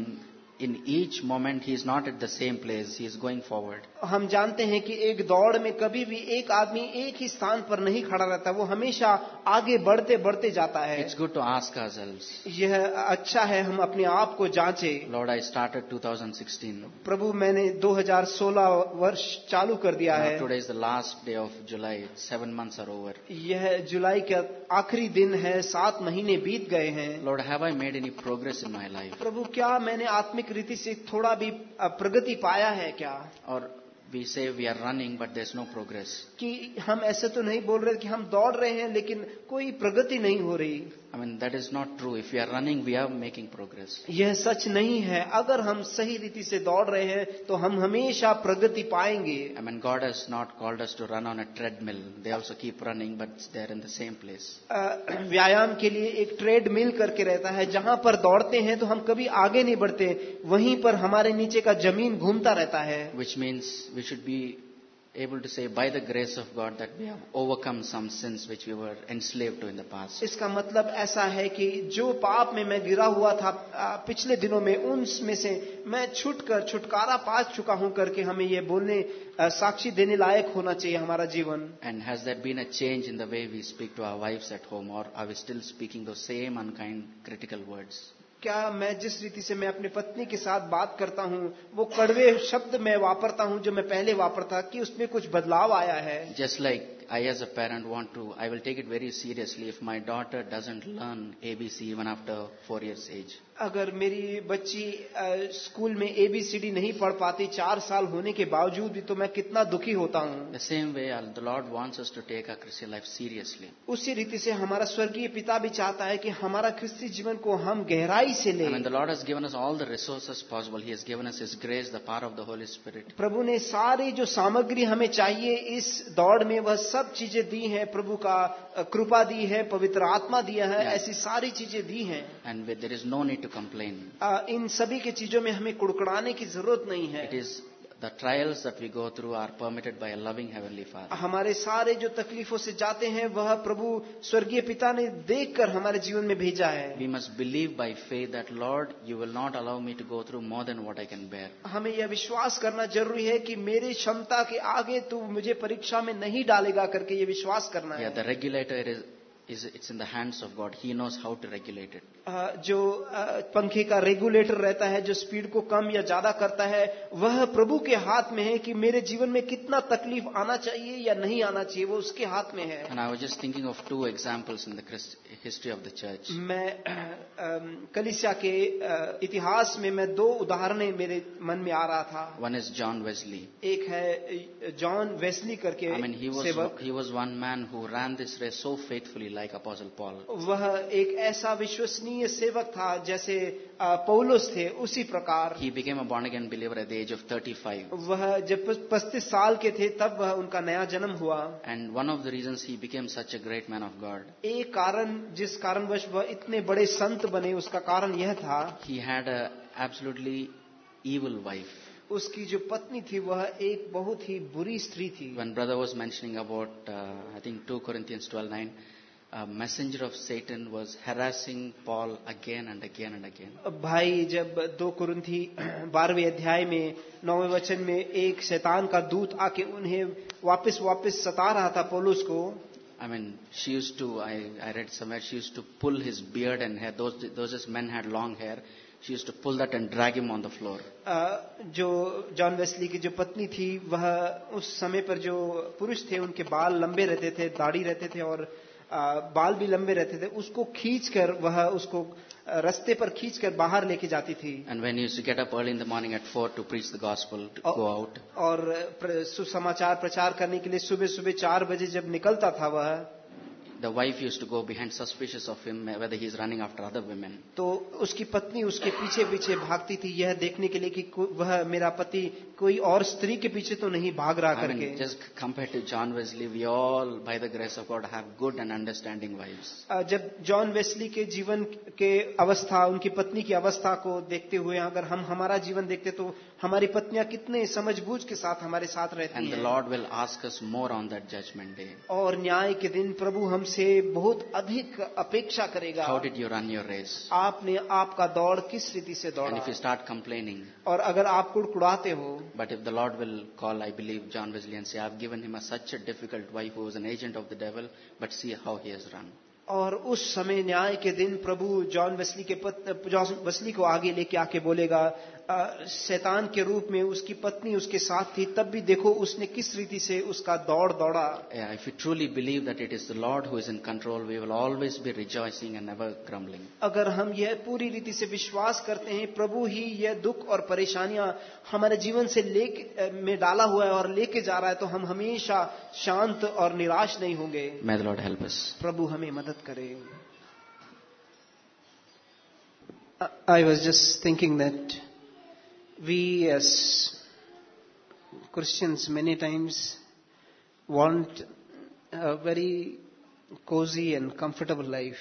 in each moment he is not at the same place, he is going forward.
हम जानते हैं कि एक दौड़ में कभी भी एक आदमी एक ही स्थान पर नहीं खड़ा रहता वो हमेशा आगे बढ़ते बढ़ते जाता है
It's good to ask ourselves,
यह अच्छा है हम अपने आप को जांचें
Lord, I started 2016.
प्रभु मैंने 2016 वर्ष चालू कर दिया है
today is the last day of July. Seven months are over.
यह जुलाई का आखिरी दिन है सात महीने बीत गए हैं
Lord, have I made any progress in my life?
प्रभु क्या मैंने आत्मिक रीति से थोड़ा भी प्रगति पाया है क्या?
और we say we are running but there no progress
कि हम ऐसे तो नहीं बोल रहे कि हम दौड़ रहे हैं लेकिन कोई प्रगति नहीं हो रही।
I mean, that is not true. If we are running, we are making progress.
यह सच नहीं है अगर हम सही रीति से दौड़ रहे हैं तो हम हमेशा प्रगति पाएँगे
I mean, God has not called us to run on a treadmill. They also keep running, but they're in the same place.
अ, व्यायाम के लिए एक ट्रेड मिल करके रहता है जहाँ पर दौड़ते हैं तो हम कभी आगे नहीं बढ़ते वहीं पर हमारे नीचे का ज़मीन घूमता रहता है
Which means we should be able to say, by the grace of God, that we have overcome some sins which we were enslaved to in the past.
इसका मतलब ऐसा है कि जो पाप में मैं गिरा हुआ था अ, पिछले दिनों में उनमें से मैं छूट कर छुटकारा पा चुका हूँ करके हमें ये बोलने अ, साक्षी देने लायक होना चाहिए हमारा जीवन
And has there been a change in the way we speak to our wives at home, or are we still speaking those same unkind, critical words?
क्या मैं जिस रीति से मैं अपनी पत्नी के साथ बात करता हूँ, वो कड़वे शब्द मैं वापरता हूँ जो मैं पहले वापरता, कि उसमें कुछ बदलाव आया है?
Just like I as a parent want to I will take it very seriously if my daughter doesn't learn A B C one after four years as
अगर मेरी बच्ची स्कूल में एबीसीडी नहीं पढ़ पाती चार साल होने के बावजूद भी तो मैं कितना दुखी होता हूँ।
Same way Lord wants to take Christian life seriously
उसी रीति से हमारा स्वर्गीय पिता भी चाहता है कि हमारा क्रिस्ती जीवन को हम गहराई से लें।
The Lord has given us all the resources possible he given us his grace the power of the Holy Spirit
प्रभु ने सारी जो सामग्री हमें चाहिए इस दौड़ में वह सब चीज़ें दी है। प्रभु का कृपा दी है पवित्र आत्मा दिया है
yeah.
ऐसी सारी चीज़ें दी है।
And there is no need to complain
इन सभी के चीज़ों में हमें कुड़कुड़ाने की ज़रूरत नहीं है।
It is the trials that we go through are permitted by loving heavenly father
हमारे सारे जो तकलीफों से जाते हैं वह प्रभु स्वर्गीय पिता ने देखकर हमारे जीवन में भेजा है।
We must believe by faith that Lord you will not allow me to go through more than what I can bear
हमें यह विश्वास करना ज़रूरी है कि मेरी क्षमता के आगे तू मुझे परीक्षा में नहीं डालेगा करके ये विश्वास करना
the regulator is is it's in the hands of God. He knows how to regulate it.
अ, जो अ, पंखे का रेगुलेटर रहता है जो स्पीड को कम या ज़्यादा करता है वह प्रभु के हाथ में है कि मेरे जीवन में कितना तकलीफ़ आना चाहिए या नहीं आना चाहिए वो उसके हाथ में है
And I was just thinking of two examples in the Christ, history of the church.
मैं अ, कलिसिया के अ, इतिहास में मैं दो उदाहरणें मेरे मन में आ रहा था
One is John Wesley.
एक है अ, जॉन वेस्ली करके
I mean, he was he was one man who ran this race so faithfully, like apostle Paul
वह एक ऐसा विश्वसनीय सेवक था जैसे पोलोस थे उसी प्रकार।
ही became a bond again believer at the age of 35
वह जब पस्तीस साल के थे तब वह उनका नया जन्म हुआ।
And one of the reason he became such a great man of God
एक कारण जिस कारणवश वह इतने बड़े संत बने उसका कारण यह था
he had absolutely evil wife
उसकी जो पत्नी थी वह एक बहुत ही बुरी स्त्री थी।
One brother was mentioning about I think two Corinthians twelve nine a messenger of Satan was harassing Paul again and again and again.
भाई जब दो कुरुंथी बारहवें अध्याय में नौवें वचन में एक शैतान का दूत आके उन्हें वापस वापस सता रहा था पौलुस को
I mean, she used to, I, I read somewhere, she used to pull his beard and hair. Those, those men had long hair. She used to pull that and drag him on the floor.
अ, जो John Wesley की जो पत्नी थी वह उस समय पर जो पुरुष थे उनके बाल लंबे रहते थे दाढ़ी रहते थे और अ, बाल भी लंबे रहते थे उसको खींचकर वह उसको रस्ते पर खींचकर बाहर लेके जाती थी।
When he used to get up early in the morning at 4 to preach the go out,
और सुसमाचार प्रचार करने के लिए सुबह सुबह चार बजे जब निकलता था वह
the wife used to go behind suspicious of him whether he is running after other women.
तो उसकी पत्नी उसके पीछे पीछे भागती थी यह देखने के लिए कि वह मेरा पति कोई और स्त्री के पीछे तो नहीं भाग रहा
I
करके
just compared to John Wesley, we all, by the grace of God, have good and understanding wives.
अ, जब जॉन वेस्ली के जीवन के अवस्था उनकी पत्नी की अवस्था को देखते हुए अगर हम हमारा जीवन देखते तो हमारी पत्नियाँ कितने समझबूझ के साथ हमारे साथ रहती
And the
हैं
Lord will ask us more on that judgment day.
और न्याय के दिन प्रभु हमसे से बहुत अधिक अपेक्षा करेगा।
How did you run your race
आपने आपका दौड़ किस रीति से दौड़ा?
इफ़ यू स्टार्ट कंप्लेनिंग
और अगर आप कुड़कुड़ाते हो
but if the Lord will call I believe John Wesley said I given him such a difficult wife who an agent of the devil but see how he has run
और उस समय न्याय के दिन प्रभु जॉन वेस्ली के पत्र John Wesley को आगे लेके आके बोलेगा शैतान के रूप में उसकी पत्नी उसके साथ थी तब भी देखो उसने किस रीति से उसका दौड़ दौड़ा।
If you truly believe that it is the Lord who is in control we will always be rejoicing and never crumbling
अगर हम यह पूरी रीति से विश्वास करते हैं प्रभु ही यह दुख और परेशानियाँ हमारे जीवन से ले में डाला हुआ है और लेके जा रहा है तो हम हमेशा शांत और निराश नहीं होंगे।
मैड लॉर्ड हेल्प
प्रभु हमें मदद करे। I was just thinking that we as Christians many times want a very cozy and comfortable life.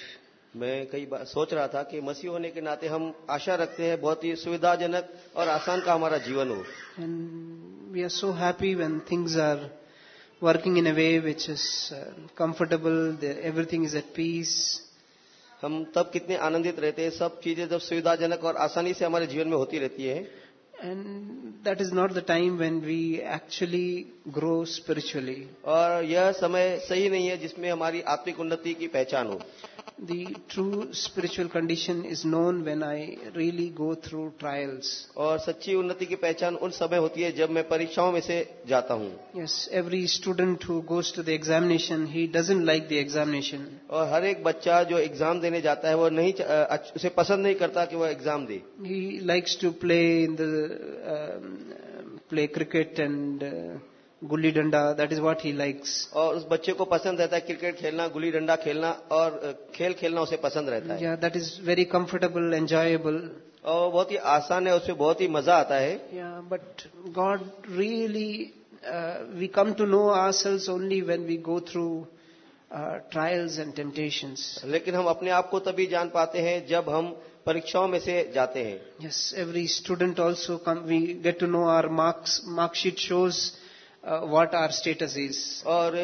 मैं कई बार सोच रहा था कि मसी होने के नाते हम आशा रखते हैं बहुत ही सुविधाजनक और आसान का हमारा जीवन हो।
And we are so happy when things are working in a way which is comfortable everything is at peace
हम तब कितने आनंदित रहते हैं सब चीज़ें जब सुविधाजनक और आसानी से हमारे जीवन में होती रहती है।
And that is not the time when we actually grow spiritually.
और यह समय सही नहीं है जिसमें हमारी आत्मिक उन्नति की पहचान हो
The true spiritual condition is known when I really go through trials.
और सच्ची उन्नति की पहचान उन समय होती है जब मैं परीक्षाओं में से जाता हूँ
Yes, every student who goes to the examination, he doesn't like the examination.
और हर एक बच्चा जो एग्ज़ाम देने जाता है वो नहीं च- अ, अच्छ- उसे पसंद नहीं करता कि वह एग्ज़ाम दे
He likes to play in the um, play cricket and uh, gulli danda. That is what he likes.
और उस बच्चे को पसंद रहता है क्रिकेट खेलना गुल्ली डंडा खेलना और अ, खेल खेलना उसे पसंद रहता है
Yeah, that is very comfortable, enjoyable.
और बहुत ही आसान है उसमें बहुत ही मज़ा आता है
Yeah, but God really, uh, we come to know ourselves only when we go through uh, trials and temptations.
लेकिन हम अपने आप को तभी जान पाते हैं जब हम परीक्षाओं में से जाते हैं
Yes, every student also come, we get to know our marks, mark sheet uh, what our status is.
और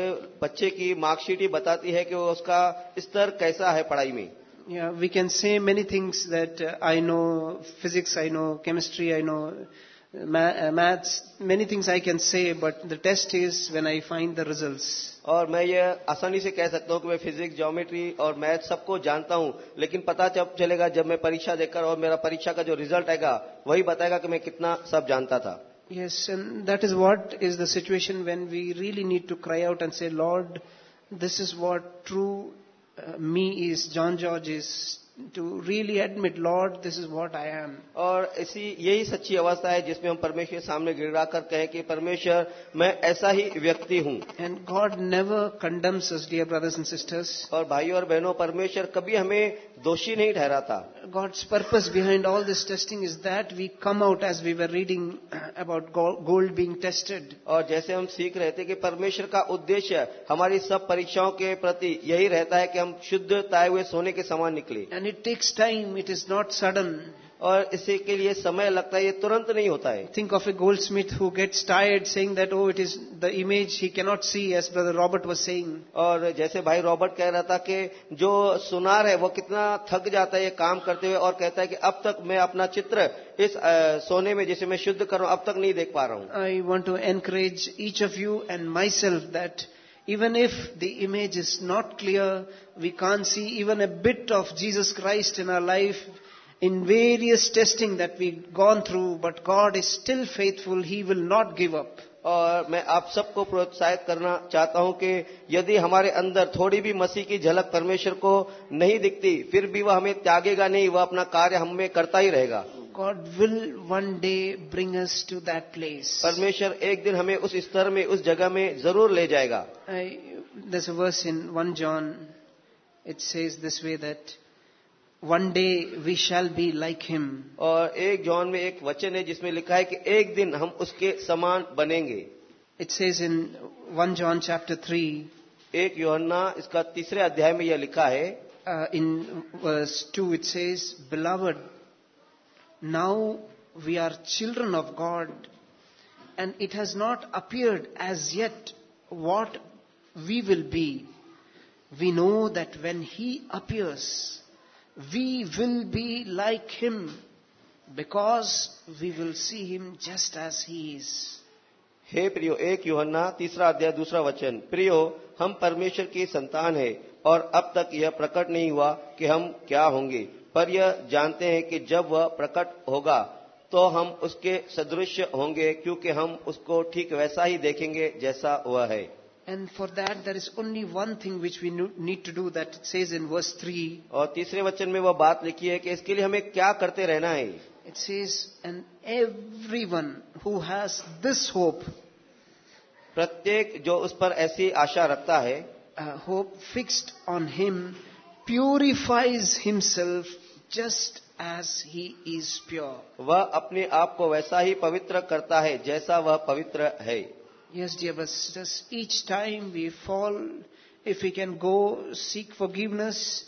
बच्चे की मार्कशीट ही बताती है कि वो उसका स्तर कैसा है पढ़ाई में
Yeah, we can say many things that uh, I know physics, I know chemistry, I know uh, ma- uh, maths, many things I can say, but the test is when I find the results.
और मैं ये आसानी से कह सकता हूँ कि मैं फिजिक्स ज्योमेट्री और मैथ सबको जानता हूँ लेकिन पता जब चलेगा जब मैं परीक्षा देकर और मेरा परीक्षा का जो रिज़ल्ट आएगा वही बताएगा कि मैं कितना सब जानता था
Yes, and that is what is the situation when we really need to cry out and say, Lord, this is what true uh, me is. John George is to really admit, Lord, this is what I am.
और इसी यही सच्ची अवस्था है जिसमें हम परमेश्वर के सामने गिड़ा कर कहें कि परमेश्वर मैं ऐसा ही व्यक्ति हूँ
And God never condemns us, dear brothers and sisters.
और भाइयों और बहनों परमेश्वर कभी हमें दोषी नहीं ठहराता
God's purpose behind all this testing is that we come out as we were reading about gold being tested.
और जैसे हम सीख रहे थे कि परमेश्वर का उद्देश्य हमारी सब परीक्षाओं के प्रति यही रहता है कि हम शुद्ध ताए हुए सोने के समान निकले
And and it takes time it is not sudden
और इसे के लिए समय लगता है ये तुरंत नहीं होता है।
Think of a goldsmith who gets tired saying that oh it is the image he cannot see as brother Robert was saying
और जैसे भाई रॉबर्ट कह रहा था कि जो सुनार है वो कितना थक जाता है ये काम करते हुए और कहता है कि अब तक मैं अपना चित्र इस uh, सोने में जिसे मैं शुद्ध करूँ अब तक नहीं देख पा रहा हूँ।
I want to encourage each of you and myself that even if the image is not clear, we can't see even a bit of Jesus Christ in our life, in various testing that we've gone through, but God is still faithful. He will not give up.
और मैं आप सबको प्रोत्साहित करना चाहता हूँ कि यदि हमारे अंदर थोड़ी भी मसीह की झलक परमेश्वर को नहीं दिखती फिर भी वह हमें त्यागेगा नहीं वह अपना कार्य हम में करता ही रहेगा
God will one day bring us to that place.
परमेश्वर एक दिन हमें उस स्तर में उस जगह में ज़रूर ले जाएगा
there's a verse in 1 John. It says this way that one day we shall be like him.
और एक जॉन में एक वचन है जिसमें लिखा है कि एक दिन हम उसके समान बनेंगे
It says in 1 John chapter 3,
एक योहन्ना इसका तीसरे अध्याय में यह लिखा है
uh, in verse 2, it says, Beloved, now we are children of God, and it has not appeared as yet what we will be. We know that when He appears, we will be like Him, because we will see Him just as He is.
हे प्रियो एक यूहन्ना तीसरा अध्याय दूसरा वचन प्रियो हम परमेश्वर की संतान है और अब तक यह प्रकट नहीं हुआ कि हम क्या होंगे पर यह जानते हैं कि जब वह प्रकट होगा तो हम उसके सदृश होंगे क्योंकि हम उसको ठीक वैसा ही देखेंगे जैसा वह है
And for that, there is only one thing which we need to do that it says in verse 3.
और तीसरे वचन में वह बात लिखी है कि इसके लिए हमें क्या करते रहना है
It says, and everyone who has this hope,
प्रत्येक जो उस पर ऐसी आशा रखता है
uh, hope fixed on Him, purifies himself just as He is pure.
वह अपने आप को वैसा ही पवित्र करता है जैसा वह पवित्र है
Yes, dear brothers sisters, each time we fall, if we can go seek forgiveness,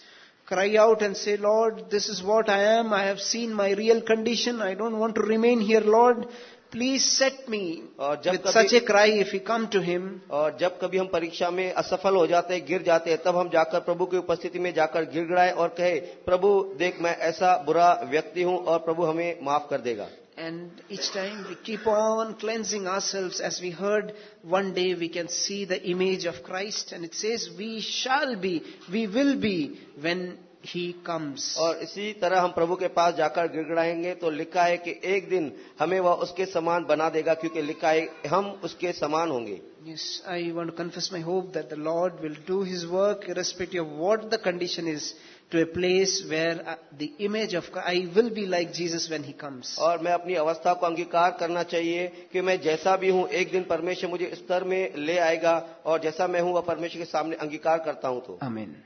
cry out and say, Lord, this is what I am. I have seen my real condition. I don't want to remain here, Lord. Please set me.
और जब
such a cry, if we come to Him,
और जब कभी हम परीक्षा में असफल हो जाते हैं गिर जाते हैं तब हम जाकर प्रभु की उपस्थिति में जाकर गिड़गिड़ाए और कहे प्रभु देख मैं ऐसा बुरा व्यक्ति हूँ और प्रभु हमें माफ़ कर देगा
and each time we keep on cleansing ourselves, as we heard, one day we can see the image of Christ, and it says, we shall be, we will be when He comes.
और इसी तरह हम प्रभु के पास जाकर गिड़गिड़ाएंगे तो लिखा है कि एक दिन हमें वह उसके समान बना देगा क्योंकि लिखा है हम उसके समान होंगे
Yes, I want to confess my hope that the Lord will do His work irrespective of what the condition is To a place where uh, the image of I will be like Jesus when He comes.
और मैं अपनी अवस्था को अंगीकार करना चाहिए कि मैं जैसा भी हूँ एक दिन परमेश्वर मुझे स्तर में ले आएगा और जैसा मैं हूँ वह परमेश्वर के सामने अंगीकार करता हूँ तो
Amen.